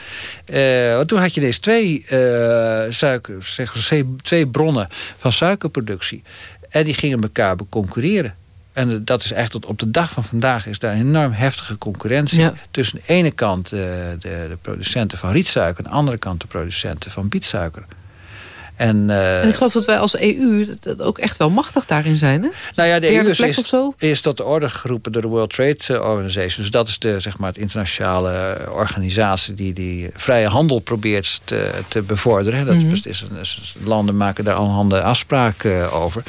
Uh, want toen had je deze twee, uh, suiker, zeg, twee bronnen van suikerproductie. En die gingen elkaar concurreren. En dat is echt tot op de dag van vandaag is daar een enorm heftige concurrentie. Ja. Tussen de ene kant de, de, producenten van rietsuiker... en de andere kant de producenten van bietsuiker. En, uh, en ik geloof dat wij als EU dat ook echt wel machtig daarin zijn. Hè? Nou ja, de Derde EU plek is, is tot de orde geroepen door de World Trade Organization. Dus dat is de, zeg maar, het internationale organisatie die die vrije handel probeert te, te bevorderen. Dat Mhm. is, is een, is- landen maken daar al handen afspraken eh, over.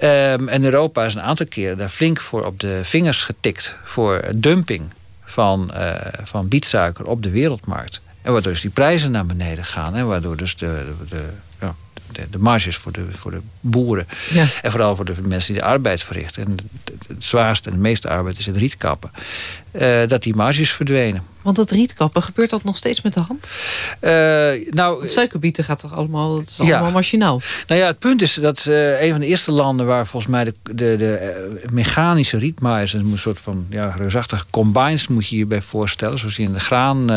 Ehm, en Europa is een aantal keren daar flink voor op de vingers getikt voor dumping van, eh, van bietsuiker op de wereldmarkt. En waardoor dus die prijzen naar beneden gaan. En waardoor dus de, de, de, ja, de, de marges voor de, voor de boeren... Ja. en vooral voor de mensen die de arbeid verrichten... en het, zwaarste en de meeste arbeid is het rietkappen... eh, dat die marges verdwenen. Want dat rietkappen, gebeurt dat nog steeds met de hand? Eh, nou, Het suikerbieten gaat toch allemaal, het is Ja. allemaal machinaal? Nou ja, het punt is dat eh, een van de eerste landen waar volgens mij de, de, de mechanische rietmaaiers, een soort van ja, reusachtige combines moet je je hierbij voorstellen, zoals die in de graan,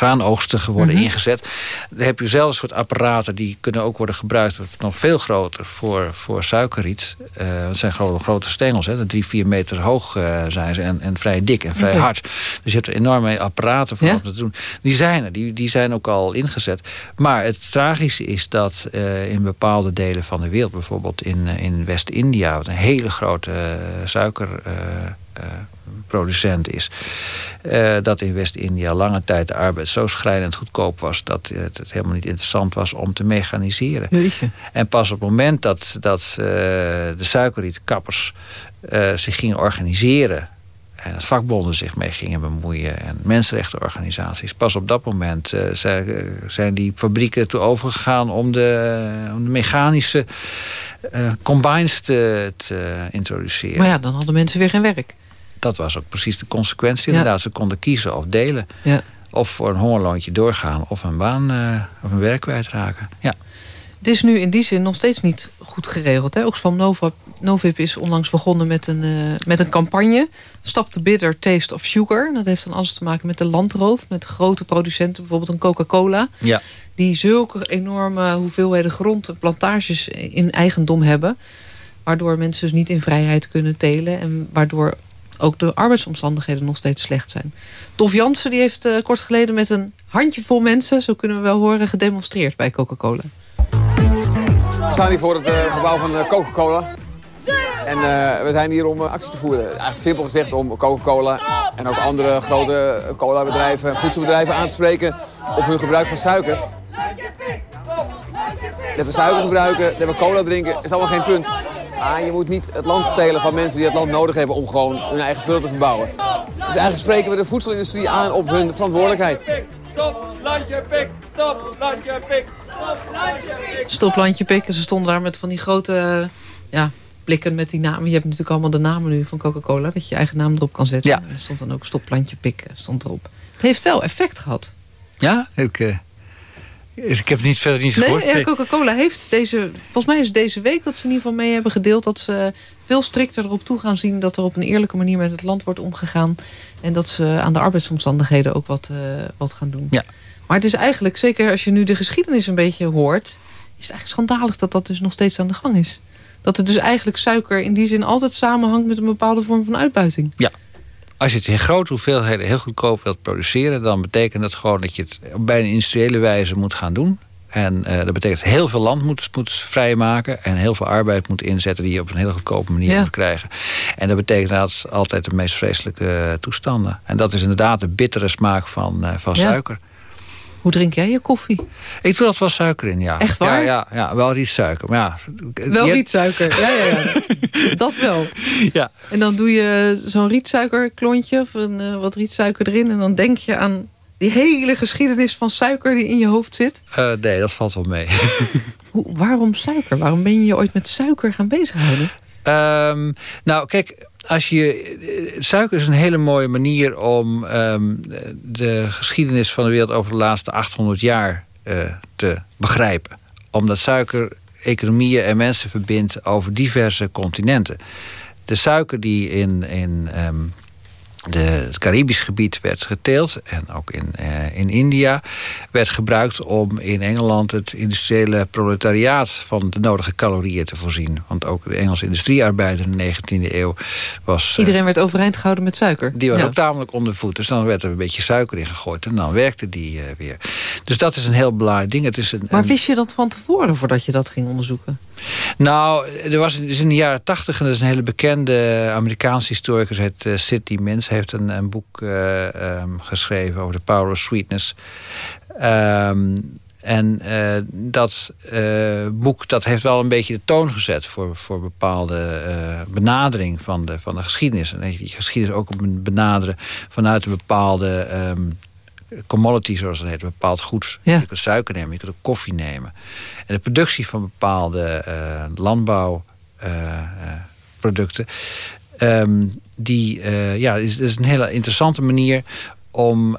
graanoogsten worden Mhm. ingezet. Dan heb je zelfs soort apparaten die kunnen ook worden gebruikt, nog veel groter voor, voor suikerriet. Het zijn gewoon grote stengels, hè, drie, vier meter hoog eh, zijn ze en, en vrij dik en vrij hard. Dus je hebt er enorme apparaten voor Ja. om te doen. Die zijn er, die, die zijn ook al ingezet. Maar het tragische is dat eh, in bepaalde delen van de wereld, bijvoorbeeld in, in West-India, wat een hele grote suikerproducent is, eh, dat in West-India lange tijd de arbeid zo schrijnend goedkoop was dat eh, het helemaal niet interessant was om te mechaniseren. Jeetje. En pas op het moment dat, dat eh, de suikerrietkappers eh, zich gingen organiseren... en het vakbonden zich mee gingen bemoeien... en mensenrechtenorganisaties... pas op dat moment eh, zijn, eh, zijn die fabrieken toe overgegaan... om de, om de mechanische eh, combines te, te introduceren. Maar ja, dan hadden mensen weer geen werk. Dat was ook precies de consequentie. Ja. Inderdaad, ze konden kiezen of delen. Ja. Of voor een hongerloontje doorgaan... of een baan eh, of een werk kwijtraken. Ja. Het is nu in die zin nog steeds niet goed geregeld. Hè? Oxfam Nova, Novib is onlangs begonnen met een, eh, met een campagne. Stop the bitter taste of sugar. Dat heeft dan alles te maken met de landroof. Met grote producenten, bijvoorbeeld een Coca-Cola. ja. Die zulke enorme hoeveelheden grond en plantages in eigendom hebben. Waardoor mensen dus niet in vrijheid kunnen telen. En waardoor ook de arbeidsomstandigheden nog steeds slecht zijn. Tof Jansen die heeft eh, kort geleden met een handjevol mensen... zo kunnen we wel horen, gedemonstreerd bij Coca-Cola. We staan hier voor het eh, gebouw van eh, Coca-Cola. En we zijn hier om actie te voeren. Eigenlijk simpel gezegd om Coca-Cola en ook andere grote cola-bedrijven, voedselbedrijven aan te spreken op hun gebruik van suiker. Dat we suiker gebruiken, dat we cola drinken, is allemaal geen punt. Maar je moet niet het land stelen van mensen die het land nodig hebben om gewoon hun eigen spullen te verbouwen. Dus eigenlijk spreken we de voedselindustrie aan op hun verantwoordelijkheid. Stop, landje pik, stop, landje pik. Stop landje pikken. Ze stonden daar met van die grote eh, ja, blikken met die namen. Je hebt natuurlijk allemaal de namen nu van Coca-Cola. Dat je je eigen naam erop kan zetten. Ja. Er stond dan ook stop landje pikken stond erop. Het heeft wel effect gehad. Ja, ik, eh, ik heb het niet verder niet Nee, gehoord. ja, Coca-Cola heeft deze... Volgens mij is het deze week dat ze in ieder geval mee hebben gedeeld... dat ze veel strikter erop toe gaan zien... dat er op een eerlijke manier met het land wordt omgegaan. En dat ze aan de arbeidsomstandigheden ook wat, eh, wat gaan doen. Ja. Maar het is eigenlijk, zeker als je nu de geschiedenis een beetje hoort... is het eigenlijk schandalig dat dat dus nog steeds aan de gang is. Dat het dus eigenlijk suiker in die zin altijd samenhangt... met een bepaalde vorm van uitbuiting. Als je het in grote hoeveelheden heel goedkoop wilt produceren... dan betekent dat gewoon dat je het op bijna industriële wijze moet gaan doen. En eh, dat betekent heel veel land moet, moet vrijmaken... en heel veel arbeid moet inzetten die je op een hele goedkope manier Ja. moet krijgen. En dat betekent dat altijd de meest vreselijke toestanden. En dat is inderdaad de bittere smaak van, eh, van Ja. suiker. Hoe drink jij je koffie? Ik doe dat wel suiker in, ja. Echt waar? Ja, ja, ja wel rietsuiker. Maar ja, Wel je- rietsuiker. Ja, ja, ja. <laughs> dat wel. Ja. En dan doe je zo'n rietsuikerklontje of een, eh, wat rietsuiker erin. En dan denk je aan die hele geschiedenis van suiker die in je hoofd zit. Eh, nee, dat valt wel mee. <laughs> Hoe, waarom suiker? Waarom ben je je ooit met suiker gaan bezighouden? Ehm, nou, kijk, als je, suiker is een hele mooie manier om ehm, de geschiedenis van de wereld over de laatste 800 jaar eh, te begrijpen. Omdat suiker economieën en mensen verbindt over diverse continenten. De suiker die in, in, ehm, de, het Caribisch gebied werd geteeld en ook in, uh, in India werd gebruikt om in Engeland het industriële proletariaat van de nodige calorieën te voorzien. Want ook de Engelse industriearbeider in de 19e eeuw was... Uh, Iedereen werd overeind gehouden met suiker. Die was ja. ook tamelijk onder voet. Dus dan werd er een beetje suiker in gegooid en dan werkte die uh, weer. Dus dat is een heel belangrijk ding. Het is een, maar wist je dat van tevoren voordat je dat ging onderzoeken? Nou, er was in de jaren tachtig... en dat is een hele bekende Amerikaanse historicus... het uh, Sidney Mins heeft een, een boek uh, um, geschreven over de power of sweetness. Um, en uh, dat boek dat heeft wel een beetje de toon gezet... voor, voor bepaalde benadering van de, van de geschiedenis. En die geschiedenis ook op benaderen vanuit een bepaalde... Um, commodity, zoals dat heet, een bepaald goed. Ja. Je kunt suiker nemen, je kunt ook koffie nemen. En de productie van bepaalde uh, landbouwproducten... Uh, um, die uh, ja, is, is een hele interessante manier om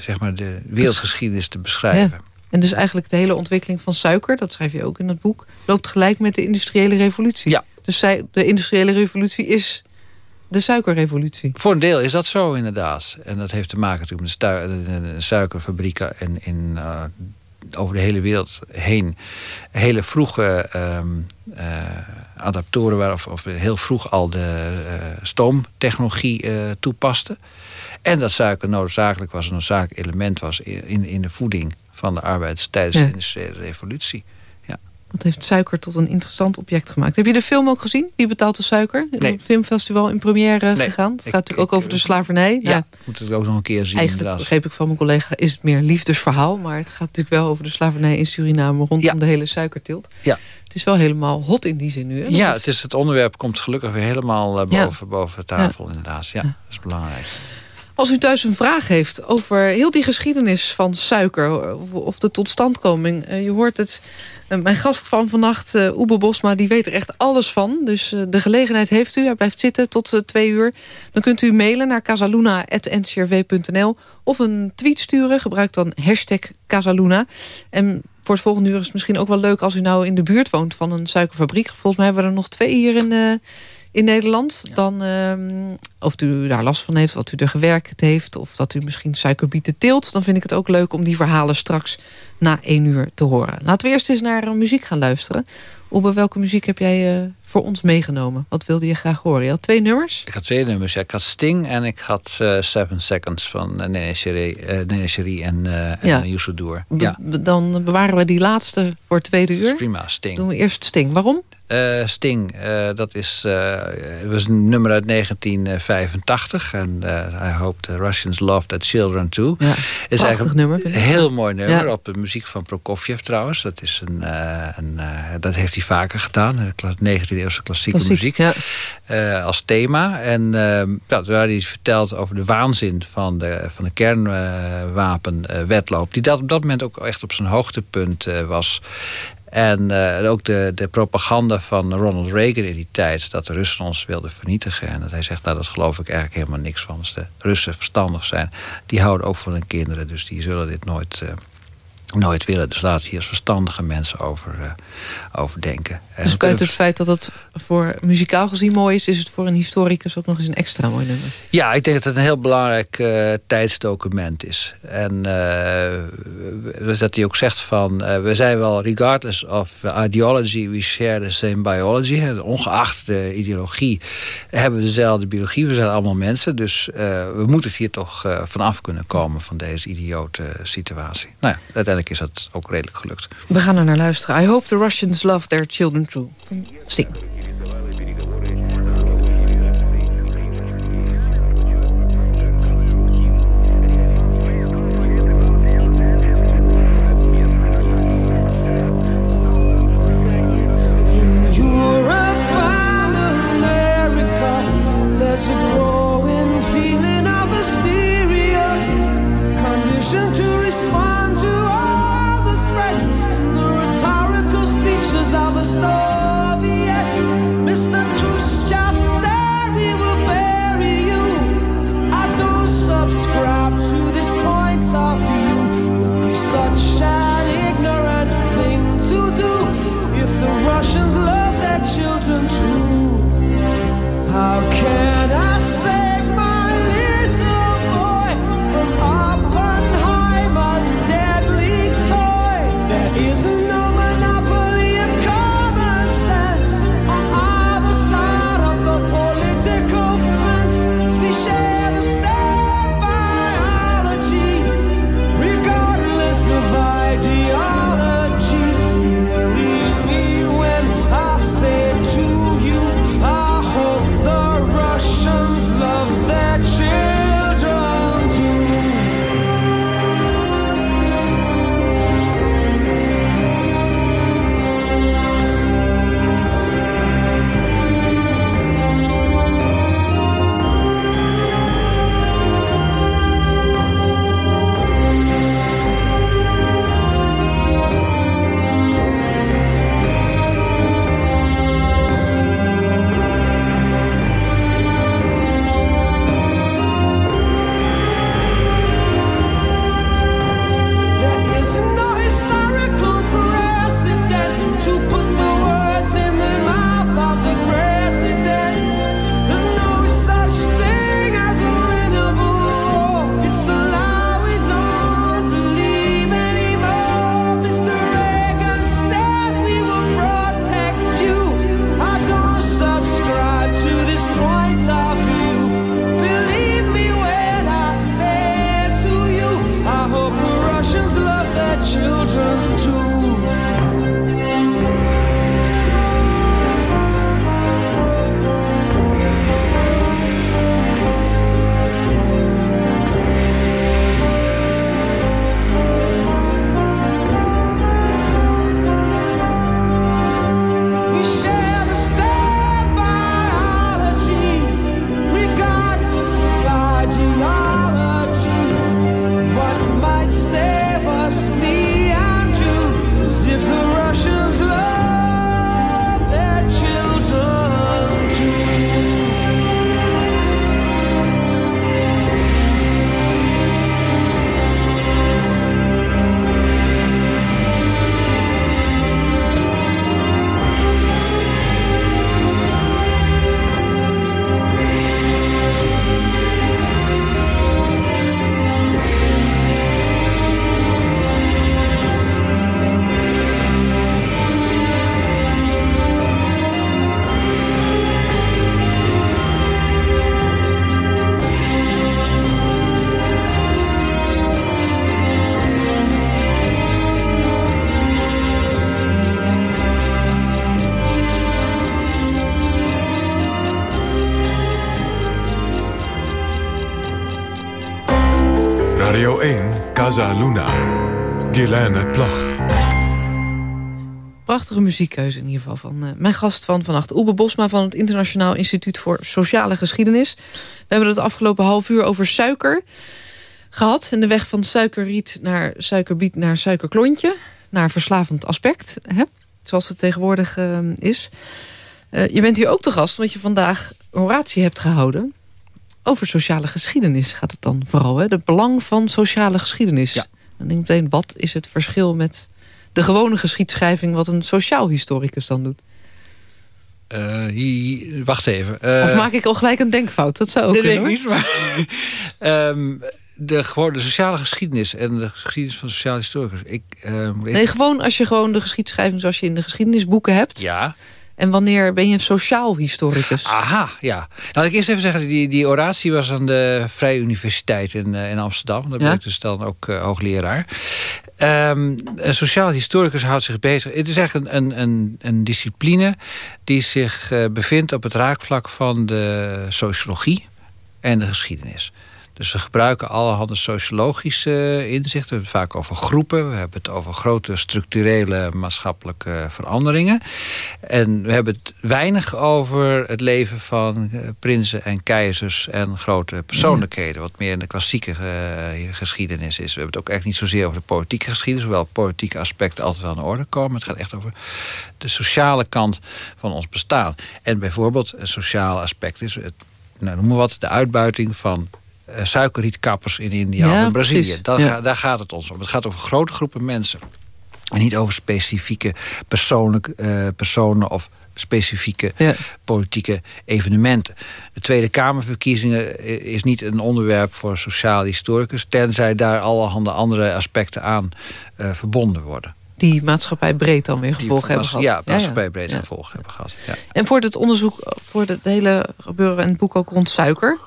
zeg maar de wereldgeschiedenis te beschrijven. Ja. En dus eigenlijk de hele ontwikkeling van suiker, dat schrijf je ook in het boek, loopt gelijk met de industriële revolutie. Ja. Dus zij, de industriële revolutie is de suikerrevolutie. Voor een deel is dat zo inderdaad. En dat heeft te maken natuurlijk met de, suikerfabrieken in, in, uh, over de hele wereld heen. Hele vroege um, uh, adaptoren waar of, of, heel vroeg al de uh, stoomtechnologie toepasten. En dat suiker noodzakelijk was, een noodzakelijk element was in, in de voeding van de arbeiders tijdens ja. de industriële revolutie. Dat heeft suiker tot een interessant object gemaakt. Heb je de film ook gezien? Wie betaalt de suiker? Nee. Een filmfestival in première nee. gegaan. Het gaat ik, natuurlijk ook over de slavernij. Ja, ja. moet het ook nog een keer zien. Eigenlijk inderdaad. begreep ik van mijn collega... is het meer liefdesverhaal. Maar het gaat natuurlijk wel over de slavernij in Suriname... rondom ja. de hele suikerteelt. Ja. Het is wel helemaal hot in die zin nu. Hè? Ja, het, is, het onderwerp komt gelukkig weer helemaal uh, boven, ja. boven tafel inderdaad. Ja, dat is belangrijk. Als u thuis een vraag heeft over heel die geschiedenis van suiker... of de totstandkoming, je hoort het... Mijn gast van vannacht, uh, Oebe Bosma, die weet er echt alles van. Dus de gelegenheid heeft u. Hij blijft zitten tot twee uur. Dan kunt u mailen naar casaluna.ncrv.nl of een tweet sturen. Gebruik dan hashtag Casaluna. En voor het volgende uur is het misschien ook wel leuk... als u nou in de buurt woont van een suikerfabriek. Volgens mij hebben we er nog twee hier in in Nederland. Ja. Dan, um, of u daar last van heeft, wat u er gewerkt heeft... of dat u misschien suikerbieten teelt... dan vind ik het ook leuk om die verhalen straks na één uur te horen. Laten we eerst eens naar muziek gaan luisteren. Oebe, welke muziek heb jij uh, voor ons meegenomen? Wat wilde je graag horen? Je had twee nummers? Ik had twee nummers. Ja, ik had Sting en ik had uh, Seven Seconds van uh, Nene Cherie en, uh, ja. en. Ja. Dan bewaren we die laatste voor tweede uur. Prima, Sting. Doen we eerst Sting. Waarom? Uh, Sting, uh, dat is, uh, was een nummer uit 1985. En hope the Russians love their children too. Ja, is eigenlijk nummer. Een heel mooi nummer. Ja. Op de muziek van Prokofjev trouwens. Dat, is een, een dat heeft hij vaker gedaan. 19e eeuwse klassieke Klassiek, muziek. Ja. als thema. En ja, waar hij vertelt over de waanzin van de, van de kernwapenwetloop. die dat op dat moment ook echt op zijn hoogtepunt was. En uh, ook de, de propaganda van Ronald Reagan in die tijd... dat de Russen ons wilden vernietigen. En dat hij zegt, nou dat geloof ik eigenlijk helemaal niks van. Als de Russen verstandig zijn, die houden ook van hun kinderen. Dus die zullen dit nooit, uh, nooit willen. Dus laten we hier als verstandige mensen over, uh, over denken. En dus buiten het feit dat het voor muzikaal gezien mooi is... is het voor een historicus ook nog eens een extra mooi nummer. Ja, ik denk dat het een heel belangrijk uh, tijdsdocument is. En uh, dat hij ook zegt van... We zijn wel, regardless of ideology, we share the same biology. Ongeacht de ideologie hebben we dezelfde biologie. We zijn allemaal mensen. Dus we moeten het hier toch vanaf kunnen komen... van deze idiote situatie. Nou ja, uiteindelijk is dat ook redelijk gelukt. We gaan er naar luisteren. I hope the Russians love their children too. Van Sting. How can I say Casa Luna. Guilaine Plag. Prachtige muziekkeuze in ieder geval van uh, mijn gast van vannacht. Oebe Bosma van het Internationaal Instituut voor Sociale Geschiedenis. We hebben het afgelopen half uur over suiker gehad. En de weg van suikerriet naar suikerbiet naar suikerklontje. Naar verslavend aspect, hè? zoals het tegenwoordig uh, is. Uh, je bent hier ook te gast omdat je vandaag oratie hebt gehouden. Over sociale geschiedenis gaat het dan vooral. Hè? Het belang van sociale geschiedenis. Ja. Dan denk ik meteen, wat is het verschil met de gewone geschiedschrijving... wat een sociaal historicus dan doet? Uh, hier, wacht even. Uh, of maak ik al gelijk een denkfout? Dat zou ook nee, kunnen, denk niet, maar... um, <laughs> de, gewoon de sociale geschiedenis en de geschiedenis van sociale historicus. Ik, uh, nee, gewoon als je gewoon de geschiedschrijving zoals je in de geschiedenisboeken hebt. Ja. En wanneer ben je een sociaal historicus? Aha, ja. Nou, ik eerst even zeggen, die, die oratie was aan de Vrije Universiteit in, in Amsterdam. Daar ben Ja? ik dus dan ook uh, hoogleraar. Um, een sociaal historicus houdt zich bezig. Het is eigenlijk een, een, een discipline die zich uh, bevindt op het raakvlak van de sociologie en de geschiedenis. Dus we gebruiken allerhande sociologische inzichten. We hebben het vaak over groepen. We hebben het over grote structurele maatschappelijke veranderingen. En we hebben het weinig over het leven van prinsen en keizers... en grote persoonlijkheden. Wat meer in de klassieke uh, geschiedenis is. We hebben het ook echt niet zozeer over de politieke geschiedenis... hoewel politieke aspecten altijd wel in orde komen. Het gaat echt over de sociale kant van ons bestaan. En bijvoorbeeld een sociaal aspect is... Het, nou, noem maar wat, de uitbuiting van suikerrietkappers in India ja, of in Brazilië. Daar, ja. ga, daar, gaat het ons om. Het gaat over grote groepen mensen. En niet over specifieke persoonlijk, uh, personen of specifieke ja. politieke evenementen. De Tweede Kamerverkiezingen is niet een onderwerp voor sociaal historicus... tenzij daar allerhande andere aspecten aan uh, verbonden worden die maatschappij breed dan weer gevolgen hebben gehad. Ja, maatschappij breed gevolgen hebben gehad. Ja. En voor het onderzoek, voor het hele gebeuren en het boek ook rond suiker...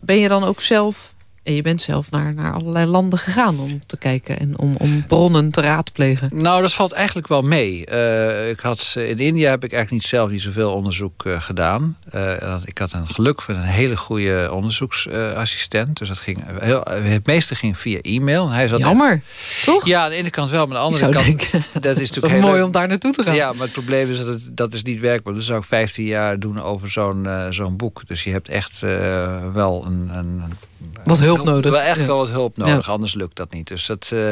ben je dan ook zelf... En je bent zelf naar, naar allerlei landen gegaan om te kijken... en om, om bronnen te raadplegen. Nou, dat valt eigenlijk wel mee. Uh, ik had, in India heb ik eigenlijk niet zelf niet zoveel onderzoek uh, gedaan. Uh, ik had een geluk van een hele goede onderzoeksassistent. dus dat ging, heel, het meeste ging via e-mail. Hij zat Jammer, er, toch? Ja, aan de ene kant wel. Maar aan de andere kant... Denken, dat is <laughs> natuurlijk heel mooi leuk. om daar naartoe te gaan. Ja, maar het probleem is dat het, dat is niet werkbaar. Dat zou ik 15 jaar doen over zo'n zo'n boek. Dus je hebt echt wel een... een wat hulp nodig. Wel echt wel wat hulp nodig, ja. anders lukt dat niet. Dus dat, uh,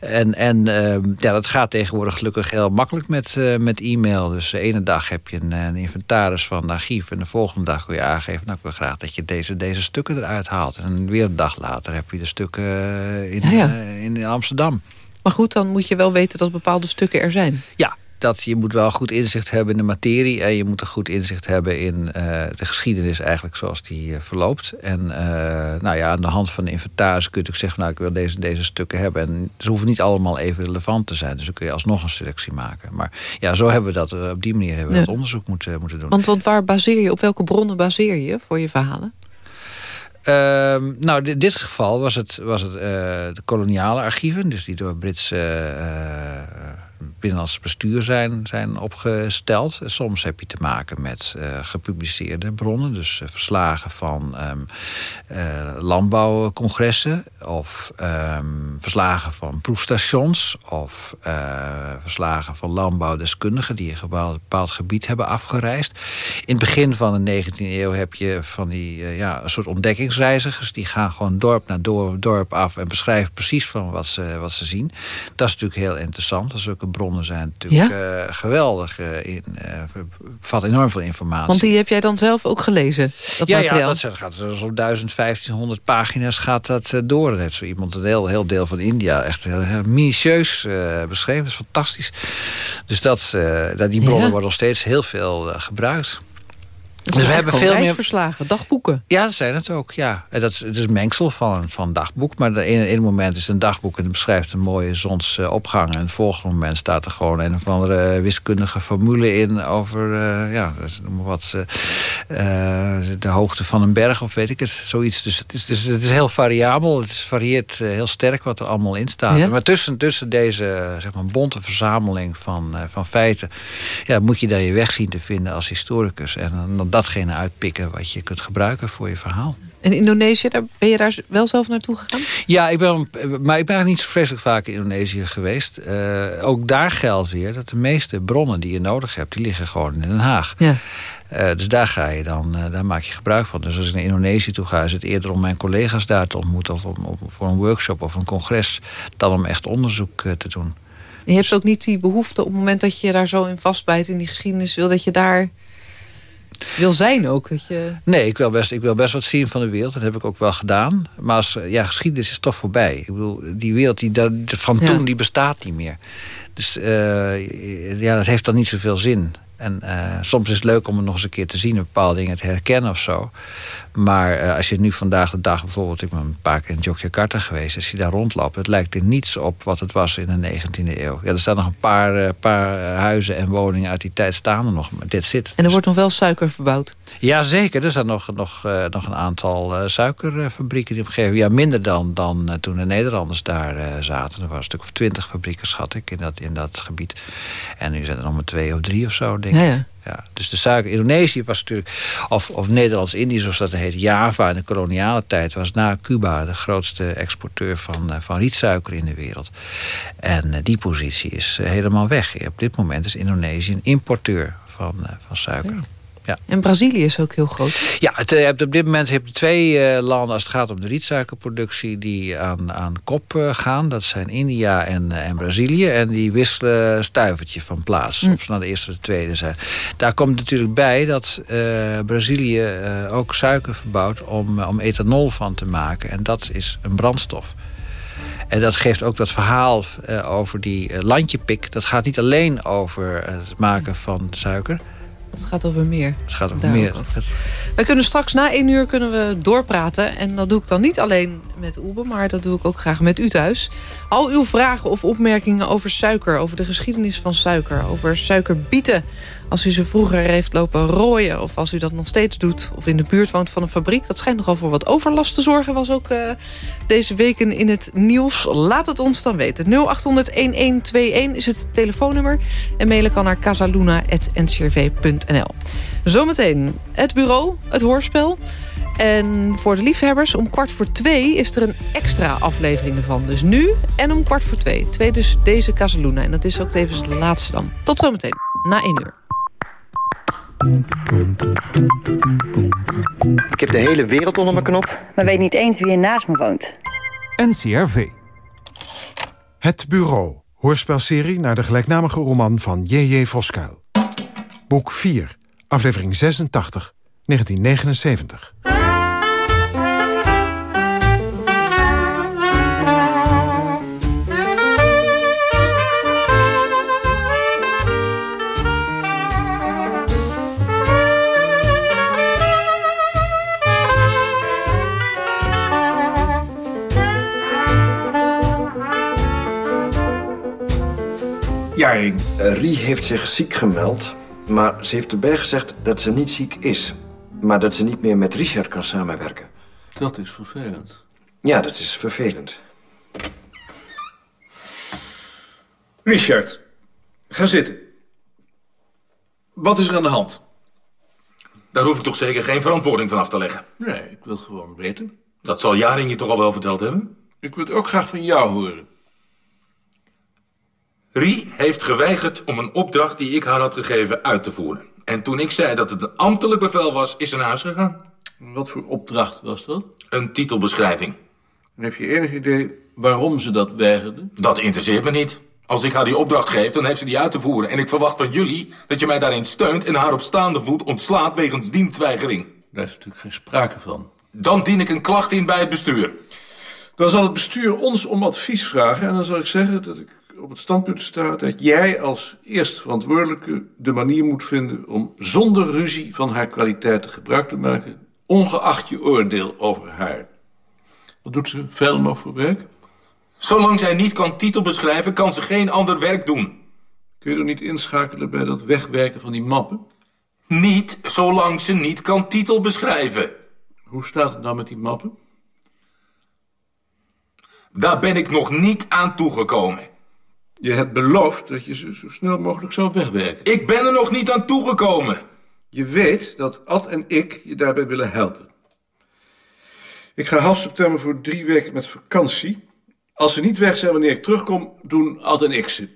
en en uh, ja, dat gaat tegenwoordig gelukkig heel makkelijk met, uh, met e-mail. Dus de ene dag heb je een, een, inventaris van een archief... en de volgende dag wil je aangeven... nou, ik wil graag dat je deze, deze stukken eruit haalt. En weer een dag later heb je de stukken in, ja, in Amsterdam. Maar goed, dan moet je wel weten dat bepaalde stukken er zijn. Ja, dat je moet wel goed inzicht hebben in de materie... en je moet een goed inzicht hebben in uh, de geschiedenis eigenlijk zoals die uh, verloopt. En uh, nou ja, aan de hand van de inventaris kun je natuurlijk zeggen... nou, ik wil deze, deze stukken hebben. En ze hoeven niet allemaal even relevant te zijn. Dus dan kun je alsnog een selectie maken. Maar ja, zo hebben we dat, op die manier hebben we ja. dat onderzoek moeten, moeten doen. Want, want waar baseer je, op welke bronnen baseer je voor je verhalen? Uh, nou, in dit geval was het, was het de koloniale archieven... dus die door Britse binnenlands bestuur zijn, zijn opgesteld. Soms heb je te maken met uh, gepubliceerde bronnen. Dus uh, verslagen van um, uh, landbouwcongressen. Of um, verslagen van proefstations. Of verslagen van landbouwdeskundigen die een bepaald, gebied hebben afgereisd. In het begin van de 19e eeuw heb je van die ja, een soort ontdekkingsreizigers. Die gaan gewoon dorp naar dorp, dorp af en beschrijven precies van wat ze, wat ze zien. Dat is natuurlijk heel interessant. Dat zulke bronnen zijn natuurlijk ja? uh, geweldig. Uh, in, bevat enorm veel informatie. Want die heb jij dan zelf ook gelezen? Dat ja, materiaal? ja, dat gaat zo'n 1500 pagina's gaat dat door. Dat heeft zo iemand een heel, heel deel van India echt heel, heel minutieus beschreven. Dat is fantastisch. Dus dat, dat die bronnen ja. worden nog steeds heel veel gebruikt. Dus we hebben veel meer verslagen, dagboeken. Ja, dat zijn het ook. Ja. En dat is, het is een mengsel van, van dagboek. Maar in een moment is het een dagboek en het beschrijft een mooie zonsopgang. En het volgende moment staat er gewoon een of andere wiskundige formule in over uh, ja, wat, uh, de hoogte van een berg of weet ik het. Zoiets. Dus het is, dus het is heel variabel. Het varieert heel sterk wat er allemaal in staat. Ja? Maar tussen, tussen deze zeg maar, bonte verzameling van, van feiten ja, moet je daar je weg zien te vinden als historicus. En dan datgene uitpikken wat je kunt gebruiken voor je verhaal. En Indonesië, daar, ben je daar wel zelf naartoe gegaan? Ja, ik ben, maar ik ben eigenlijk niet zo vreselijk vaak in Indonesië geweest. Uh, ook daar geldt weer dat de meeste bronnen die je nodig hebt... die liggen gewoon in Den Haag. Ja. Uh, dus daar ga je dan, uh, daar maak je gebruik van. Dus als ik naar Indonesië toe ga, is het eerder om mijn collega's daar te ontmoeten... of om, voor een workshop of een congres, dan om echt onderzoek te doen. Je hebt ook niet die behoefte op het moment dat je daar zo in vastbijt... in die geschiedenis wil, dat je daar wil zijn ook. Dat je... Nee, ik wil, best, ik wil best wat zien van de wereld. Dat heb ik ook wel gedaan. Maar als, ja, geschiedenis is toch voorbij. Ik bedoel, die wereld die, van toen die bestaat niet meer. Dus uh, ja, dat heeft dan niet zoveel zin. En uh, soms is het leuk om het nog eens een keer te zien... bepaalde dingen te herkennen of zo. Maar uh, als je nu vandaag de dag bijvoorbeeld... ik ben een paar keer in Yogyakarta geweest... als je daar rondloopt, het lijkt er niets op wat het was in de 19e eeuw. Ja, er staan nog een paar, uh, paar huizen en woningen uit die tijd staan er nog. Maar dit zit. En er wordt nog wel suiker verbouwd? Ja, zeker. Er zijn nog, nog, uh, nog een aantal suikerfabrieken die omgeven. Ja, minder dan, dan toen de Nederlanders daar zaten. Er was een stuk of twintig fabrieken, schat ik, in dat, in dat gebied. En nu zijn er nog maar twee of drie of zo, denk ik. Ja, ja. Ja, dus de suiker, Indonesië was natuurlijk, of, of Nederlands-Indië zoals dat heet, Java in de koloniale tijd was na Cuba de grootste exporteur van, uh, van rietsuiker in de wereld. En uh, die positie is uh, helemaal weg. Op dit moment is Indonesië een importeur van, van suiker. Ja. En Brazilië is ook heel groot. Ja, het, hebt op dit moment heb je twee uh, landen als het gaat om de rietsuikerproductie... die aan, aan kop uh, gaan. Dat zijn India en, en Brazilië. En die wisselen een stuivertje van plaats. Mm. Of ze nou de eerste of de tweede zijn. Daar komt natuurlijk bij dat Brazilië ook suiker verbouwt... Om, om ethanol van te maken. En dat is een brandstof. En dat geeft ook dat verhaal over die landjepik. Dat gaat niet alleen over het maken van suiker... Het gaat over meer. Het gaat over meer. We kunnen straks na één uur kunnen we doorpraten. En dat doe ik dan niet alleen met Oebe, maar dat doe ik ook graag met u thuis. Al uw vragen of opmerkingen over suiker, over de geschiedenis van suiker... over suikerbieten, als u ze vroeger heeft lopen rooien... of als u dat nog steeds doet, of in de buurt woont van een fabriek... dat schijnt nogal voor wat overlast te zorgen... was ook uh, deze weken in het nieuws. Laat het ons dan weten. 0800-1121 is het telefoonnummer. En mailen kan naar casaluna.ncrv.nl. Zometeen het bureau, het hoorspel... En voor de liefhebbers, om kwart voor twee is er een extra aflevering ervan. Dus nu en om kwart voor twee. Twee dus deze Casaluna. En dat is ook tevens de laatste dan. Tot zometeen, na één uur. Ik heb de hele wereld onder mijn knop. Maar weet niet eens wie er naast me woont. NCRV. Het Bureau. Hoorspelserie naar de gelijknamige roman van J.J. Voskuil. Boek 4, aflevering 86, 1979. Jaring. Rie heeft zich ziek gemeld, maar ze heeft erbij gezegd dat ze niet ziek is. Maar dat ze niet meer met Richard kan samenwerken. Dat is vervelend. Ja, dat is vervelend. Richard, ga zitten. Wat is er aan de hand? Daar hoef ik toch zeker geen verantwoording van af te leggen? Nee, ik wil gewoon weten. Dat zal Jaring je toch al wel verteld hebben? Ik wil het ook graag van jou horen. Rie heeft geweigerd om een opdracht die ik haar had gegeven uit te voeren. En toen ik zei dat het een ambtelijk bevel was, is ze naar huis gegaan. Wat voor opdracht was dat? Een titelbeschrijving. En heb je enig idee waarom ze dat weigerde? Dat interesseert me niet. Als ik haar die opdracht geef, dan heeft ze die uit te voeren. En ik verwacht van jullie dat je mij daarin steunt... en haar op staande voet ontslaat wegens dienstweigering. Daar is natuurlijk geen sprake van. Dan dien ik een klacht in bij het bestuur. Dan zal het bestuur ons om advies vragen... en dan zal ik zeggen dat ik op het standpunt sta dat jij als eerstverantwoordelijke de manier moet vinden om zonder ruzie van haar kwaliteiten gebruik te maken, ongeacht je oordeel over haar. Wat doet ze verder nog voor werk? Zolang zij niet kan titel beschrijven, kan ze geen ander werk doen. Kun je er niet inschakelen bij dat wegwerken van die mappen? Niet zolang ze niet kan titel beschrijven. Hoe staat het nou met die mappen? Daar ben ik nog niet aan toegekomen. Je hebt beloofd dat je ze zo snel mogelijk zou wegwerken. Ik ben er nog niet aan toegekomen. Je weet dat Ad en ik je daarbij willen helpen. Ik ga half september voor drie weken met vakantie. Als ze niet weg zijn wanneer ik terugkom, doen Ad en ik ze.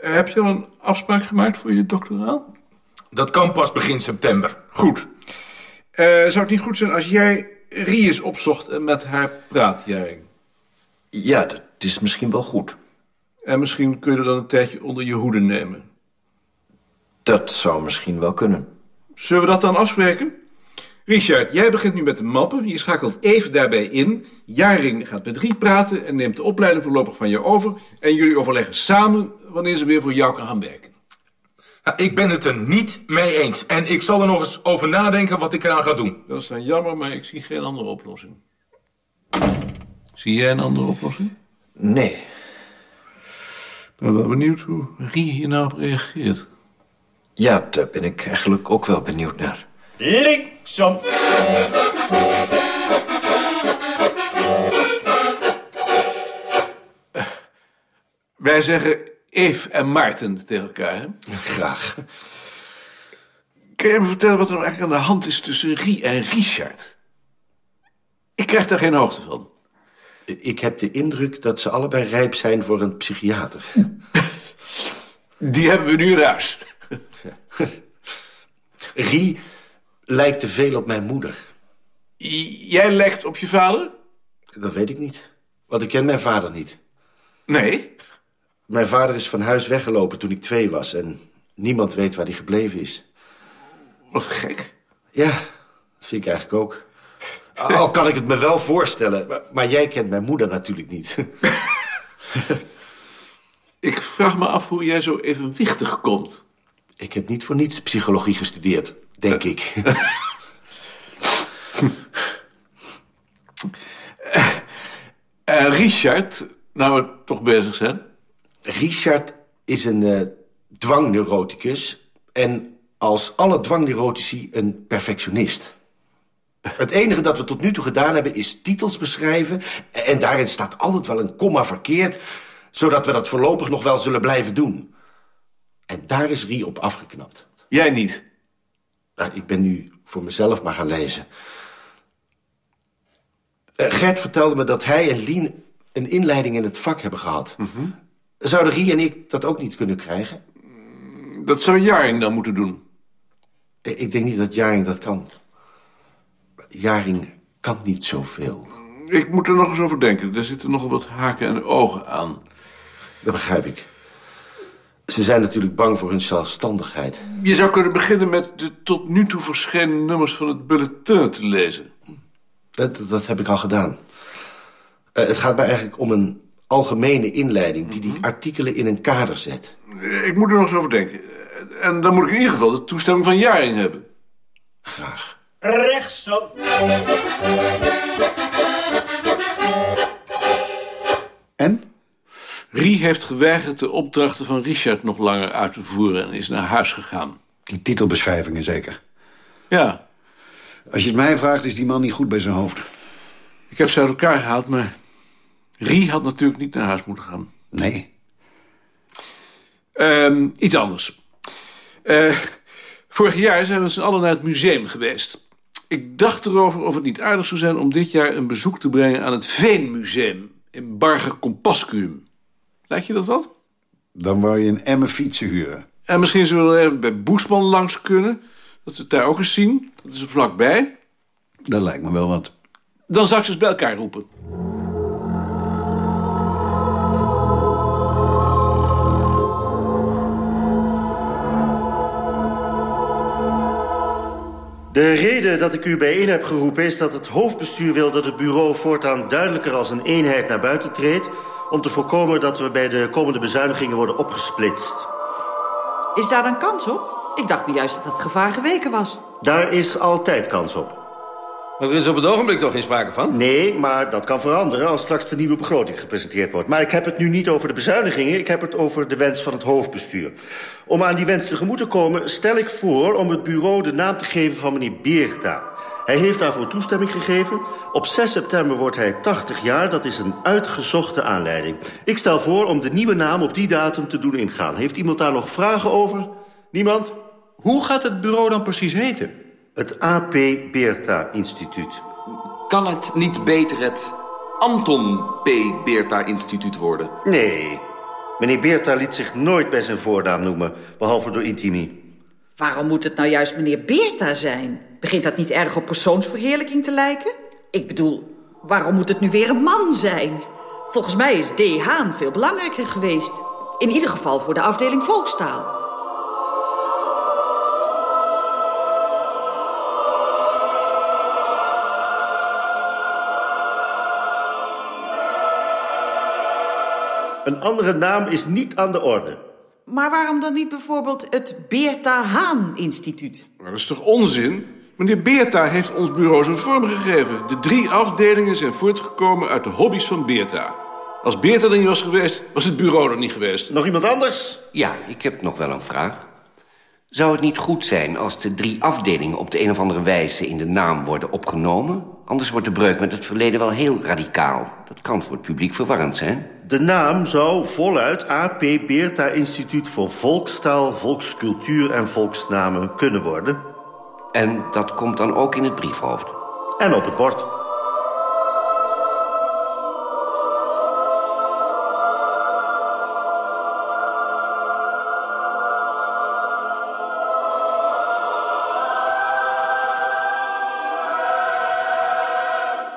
Heb je al een afspraak gemaakt voor je doctoraal? Dat kan pas begin september. Goed. Eh, zou het niet goed zijn als jij Ries opzocht en met haar praat, Jaring? Ja, dat is misschien wel goed. En misschien kun je er dan een tijdje onder je hoede nemen. Dat zou misschien wel kunnen. Zullen we dat dan afspreken? Richard, jij begint nu met de mappen. Je schakelt even daarbij in. Jaring gaat met Riet praten en neemt de opleiding voorlopig van je over. En jullie overleggen samen wanneer ze weer voor jou kan gaan werken. Ik ben het er niet mee eens. En ik zal er nog eens over nadenken wat ik eraan ga doen. Dat is dan jammer, maar ik zie geen andere oplossing. Zie jij een andere oplossing? Nee. Ik ben wel benieuwd hoe Rie hier nou op reageert. Ja, daar ben ik eigenlijk ook wel benieuwd naar. Linksom. Wij zeggen Eve en Maarten tegen elkaar, hè? Graag. Kun je me vertellen wat er nou eigenlijk aan de hand is tussen Rie en Richard? Ik krijg daar geen hoogte van. Ik heb de indruk dat ze allebei rijp zijn voor een psychiater. Die hebben we nu in huis. Rie lijkt te veel op mijn moeder. Jij lijkt op je vader? Dat weet ik niet. Want ik ken mijn vader niet. Nee? Mijn vader is van huis weggelopen toen ik twee was... en niemand weet waar hij gebleven is. Wat gek. Ja, dat vind ik eigenlijk ook. <laughs> Al kan ik het me wel voorstellen, maar, maar jij kent mijn moeder natuurlijk niet. <laughs> ik vraag me af hoe jij zo evenwichtig komt. Ik heb niet voor niets psychologie gestudeerd, denk ik. uh, <laughs> Richard, nou we toch bezig zijn... Richard is een uh, dwangneuroticus... en als alle dwangneurotici een perfectionist. Het enige dat we tot nu toe gedaan hebben is titels beschrijven... en daarin staat altijd wel een komma verkeerd... zodat we dat voorlopig nog wel zullen blijven doen. En daar is Rie op afgeknapt. Jij niet? Nou, ik ben nu voor mezelf maar gaan lezen. Uh, Gert vertelde me dat hij en Lien een inleiding in het vak hebben gehad. Mm -hmm. Zouden Rie en ik dat ook niet kunnen krijgen? Dat zou Jaring dan moeten doen. Ik denk niet dat Jaring dat kan. Jaring kan niet zoveel. Ik moet er nog eens over denken. Er zitten nogal wat haken en ogen aan. Dat begrijp ik. Ze zijn natuurlijk bang voor hun zelfstandigheid. Je zou kunnen beginnen met de tot nu toe verschenen nummers van het bulletin te lezen. Dat, dat heb ik al gedaan. Uh, het gaat mij eigenlijk om een algemene inleiding... die die artikelen in een kader zet. Ik moet er nog eens over denken. En dan moet ik in ieder geval de toestemming van Jaring hebben. Graag. Rechtsop. En? Rie heeft geweigerd de opdrachten van Richard nog langer uit te voeren... en is naar huis gegaan. Die titelbeschrijvingen zeker? Ja. Als je het mij vraagt, is die man niet goed bij zijn hoofd. Ik heb ze uit elkaar gehaald, maar... Rie had natuurlijk niet naar huis moeten gaan. Nee. Um, iets anders. Uh, vorig jaar zijn we z'n allen naar het museum geweest. Ik dacht erover of het niet aardig zou zijn om dit jaar een bezoek te brengen aan het Veenmuseum in Barger Compascuum. Lijkt je dat wat? Dan wou je een emmer fietsen huren. En misschien zullen we even bij Boesman langs kunnen. Dat we het daar ook eens zien. Dat is er vlakbij. Dat lijkt me wel wat. Dan zou ik ze eens bij elkaar roepen. De reden dat ik u bijeen heb geroepen is dat het hoofdbestuur wil dat het bureau voortaan duidelijker als een eenheid naar buiten treedt... om te voorkomen dat we bij de komende bezuinigingen worden opgesplitst. Is daar dan kans op? Ik dacht nu juist dat het gevaar geweken was. Daar is altijd kans op. Maar er is op het ogenblik toch geen sprake van? Nee, maar dat kan veranderen als straks de nieuwe begroting gepresenteerd wordt. Maar ik heb het nu niet over de bezuinigingen, ik heb het over de wens van het hoofdbestuur. Om aan die wens tegemoet te komen, stel ik voor om het bureau de naam te geven van meneer Beerta. Hij heeft daarvoor toestemming gegeven. Op 6 september wordt hij 80 jaar, dat is een uitgezochte aanleiding. Ik stel voor om de nieuwe naam op die datum te doen ingaan. Heeft iemand daar nog vragen over? Niemand? Hoe gaat het bureau dan precies heten? Het AP Beerta Instituut. Kan het niet beter het Anton P. Beerta Instituut worden? Nee. Meneer Beerta liet zich nooit bij zijn voornaam noemen, behalve door Intimi. Waarom moet het nou juist meneer Beerta zijn? Begint dat niet erg op persoonsverheerlijking te lijken? Ik bedoel, waarom moet het nu weer een man zijn? Volgens mij is D. Haan veel belangrijker geweest. In ieder geval voor de afdeling volkstaal. Een andere naam is niet aan de orde. Maar waarom dan niet bijvoorbeeld het Beerta Haan Instituut? Maar dat is toch onzin? Meneer Beerta heeft ons bureau zijn vorm gegeven. De drie afdelingen zijn voortgekomen uit de hobby's van Beerta. Als Beerta er niet was geweest, was het bureau er niet geweest. Nog iemand anders? Ja, ik heb nog wel een vraag. Zou het niet goed zijn als de drie afdelingen op de een of andere wijze in de naam worden opgenomen? Anders wordt de breuk met het verleden wel heel radicaal. Dat kan voor het publiek verwarrend zijn. De naam zou voluit AP Beerta Instituut voor Volkstaal, Volkscultuur en Volksnamen kunnen worden. En dat komt dan ook in het briefhoofd? En op het bord.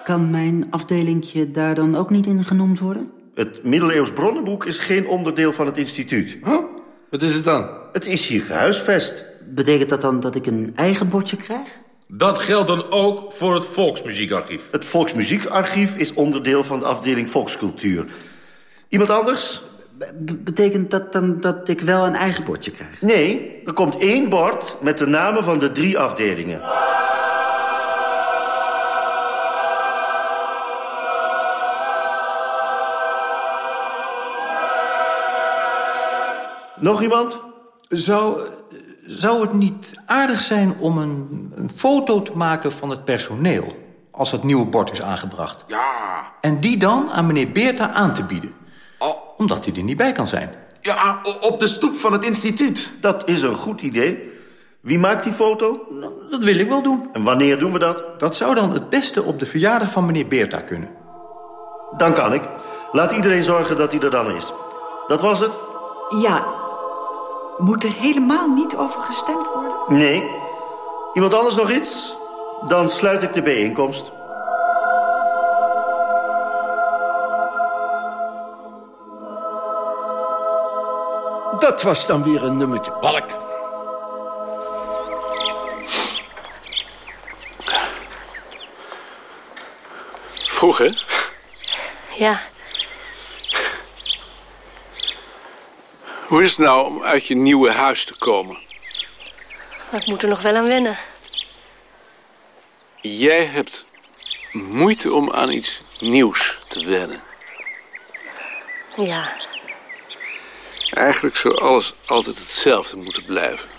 Kan mijn afdelingje daar dan ook niet in genoemd worden? Het middeleeuws bronnenboek is geen onderdeel van het instituut. Wat is het dan? Het is hier gehuisvest. Betekent dat dan dat ik een eigen bordje krijg? Dat geldt dan ook voor het Volksmuziekarchief. Het Volksmuziekarchief is onderdeel van de afdeling Volkscultuur. Iemand anders? betekent dat dan dat ik wel een eigen bordje krijg? Nee, er komt één bord met de namen van de drie afdelingen. Nog iemand? Zou, zou het niet aardig zijn om een, een foto te maken van het personeel... als het nieuwe bord is aangebracht? Ja. En die dan aan meneer Beerta aan te bieden? Omdat hij er niet bij kan zijn. Ja, op de stoep van het instituut. Dat is een goed idee. Wie maakt die foto? Nou, dat wil ik wel doen. En wanneer doen we dat? Dat zou dan het beste op de verjaardag van meneer Beerta kunnen. Dan kan ik. Laat iedereen zorgen dat hij er dan is. Dat was het? Ja. Moet er helemaal niet over gestemd worden? Nee. Iemand anders nog iets? Dan sluit ik de bijeenkomst. Dat was dan weer een nummertje balk. Vroeg, hè? Ja, Hoe is het nou om uit je nieuwe huis te komen? maar ik moet er nog wel aan wennen. Jij hebt moeite om aan iets nieuws te wennen. Ja, Eigenlijk zou alles altijd hetzelfde moeten blijven.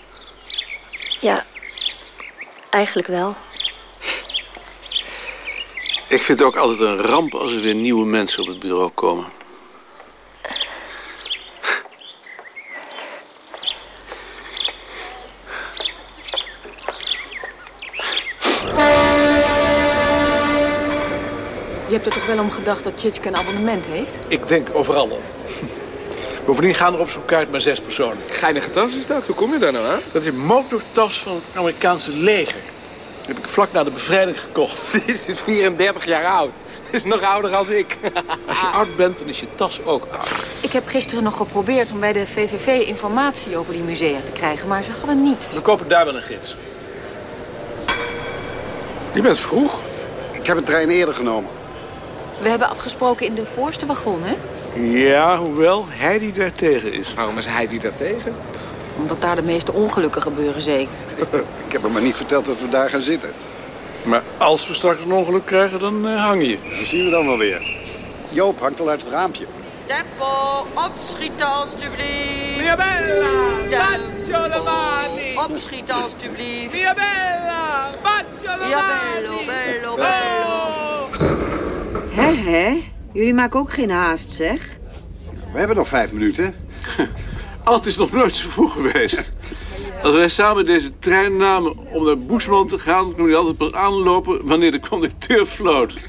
ja. Eigenlijk wel. Ik vind het ook altijd een ramp als er weer nieuwe mensen op het bureau komen. Hebt er toch wel om gedacht dat Tjitske een abonnement heeft? Ik denk overal om. Bovendien gaan er op zo'n kaart maar zes personen. Geinige tas is dat. Hoe kom je daar nou aan? Dat is een motortas van het Amerikaanse leger. Die heb ik vlak na de bevrijding gekocht. <laughs> Die is dus 34 jaar oud. Is nog ouder als ik. Als je oud bent, dan is je tas ook oud. Ik heb gisteren nog geprobeerd om bij de VVV informatie over die musea te krijgen, maar ze hadden niets. We kopen daar wel een gids. Je bent vroeg. Ik heb een trein eerder genomen. We hebben afgesproken in de voorste wagon, hè? Ja, hoewel hij die daar tegen is. Waarom is hij die daar tegen? Omdat daar de meeste ongelukken gebeuren, zeker. <laughs> Ik heb hem maar niet verteld dat we daar gaan zitten. Maar als we straks een ongeluk krijgen, dan eh, hang je. Dat zien we dan wel weer. Joop hangt al uit het raampje. Tempo, opschieten alstublieft. Mia bella, Tempo, bacio le mani. Opschieten alstublieft. Mia bella, bacio le Ja, mani. bello, bello, bello. Hé, hé. Jullie maken ook geen haast, zeg. We hebben nog vijf minuten. <laughs> Alt is nog nooit zo vroeg geweest. <laughs> Als wij samen deze trein namen om naar Boesman te gaan... kon hij altijd pas aanlopen wanneer de conducteur floot. <laughs>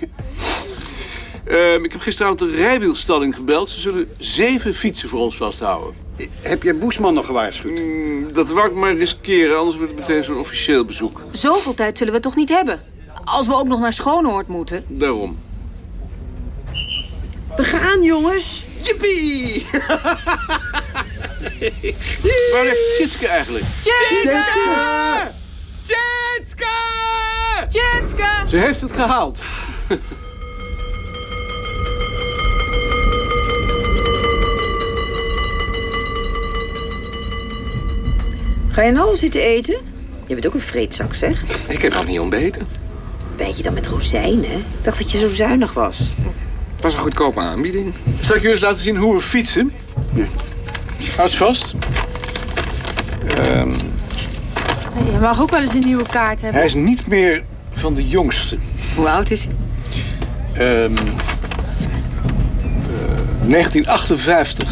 Ehm, ik heb gisteravond de rijwielstalling gebeld. Ze zullen zeven fietsen voor ons vasthouden. Heb je Boesman nog gewaarschuwd? Mm, dat wou ik maar riskeren, anders wordt het meteen zo'n officieel bezoek. Zoveel tijd zullen we toch niet hebben? Als we ook nog naar Schoonhoord moeten. Daarom. We gaan, jongens. Jippie! <laughs> Waar heeft Tjitske eigenlijk? Tjitske! Tjitske! Tjitske! Ze heeft het gehaald. Ga je nou al zitten eten? Je bent ook een vreedzak, zeg. Ik heb nog niet ontbeten. Bijt je dan met rozijnen? Ik dacht dat je zo zuinig was. Het was een goedkope aanbieding. Zal ik je eens laten zien hoe we fietsen? Houd vast. Ehm, Je mag ook wel eens een nieuwe kaart hebben. hij is niet meer van de jongste. Hoe oud is hij? Ehm, eh, 1958.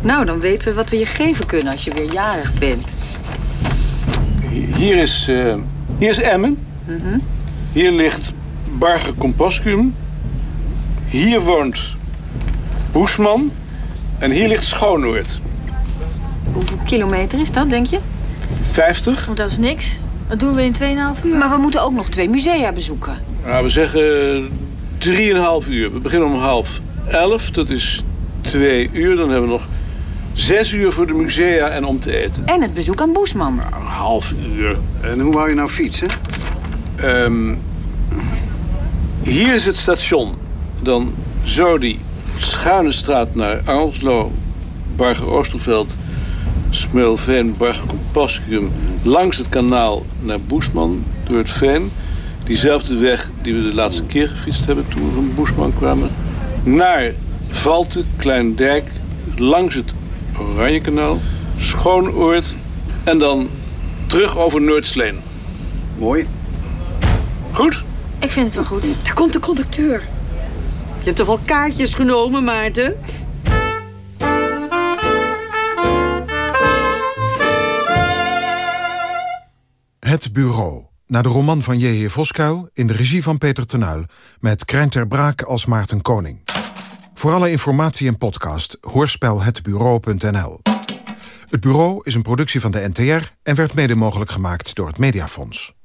Nou, dan weten we wat we je geven kunnen als je weer jarig bent. Hier is, eh, hier is Emmen. Mhm. Hier ligt Barger Compascum. Hier woont Boesman. En hier ligt Schoonoord. Hoeveel kilometer is dat, denk je? 50. Want dat is niks. Dat doen we in 2,5 uur. Maar we moeten ook nog twee musea bezoeken. Nou, we zeggen 3,5 uur. We beginnen om half 11. Dat is 2 uur. Dan hebben we nog 6 uur voor de musea en om te eten. En het bezoek aan Boesman. Een half uur. En hoe wou je nou fietsen? Ehm, hier is het station. Dan zo die schuine straat naar Arnslo, Barger Oosterveld, Smeulveen, Barger Compascum, langs het kanaal naar Boesman, door het Veen. Diezelfde weg die we de laatste keer gefietst hebben toen we van Boesman kwamen. Naar Valte, Kleindijk, langs het Oranjekanaal, Schoonoord en dan terug over Noordsleen. Mooi. Goed? Ik vind het wel goed. Daar komt de conducteur. Je hebt toch wel kaartjes genomen, Maarten? Het Bureau. Naar de roman van J.J. Voskuil in de regie van Peter Tenuil... met Krijn ter Braak als Maarten Koning. Voor alle informatie en podcast hoorspelhetbureau.nl. Het Bureau is een productie van de NTR... en werd mede mogelijk gemaakt door het Mediafonds.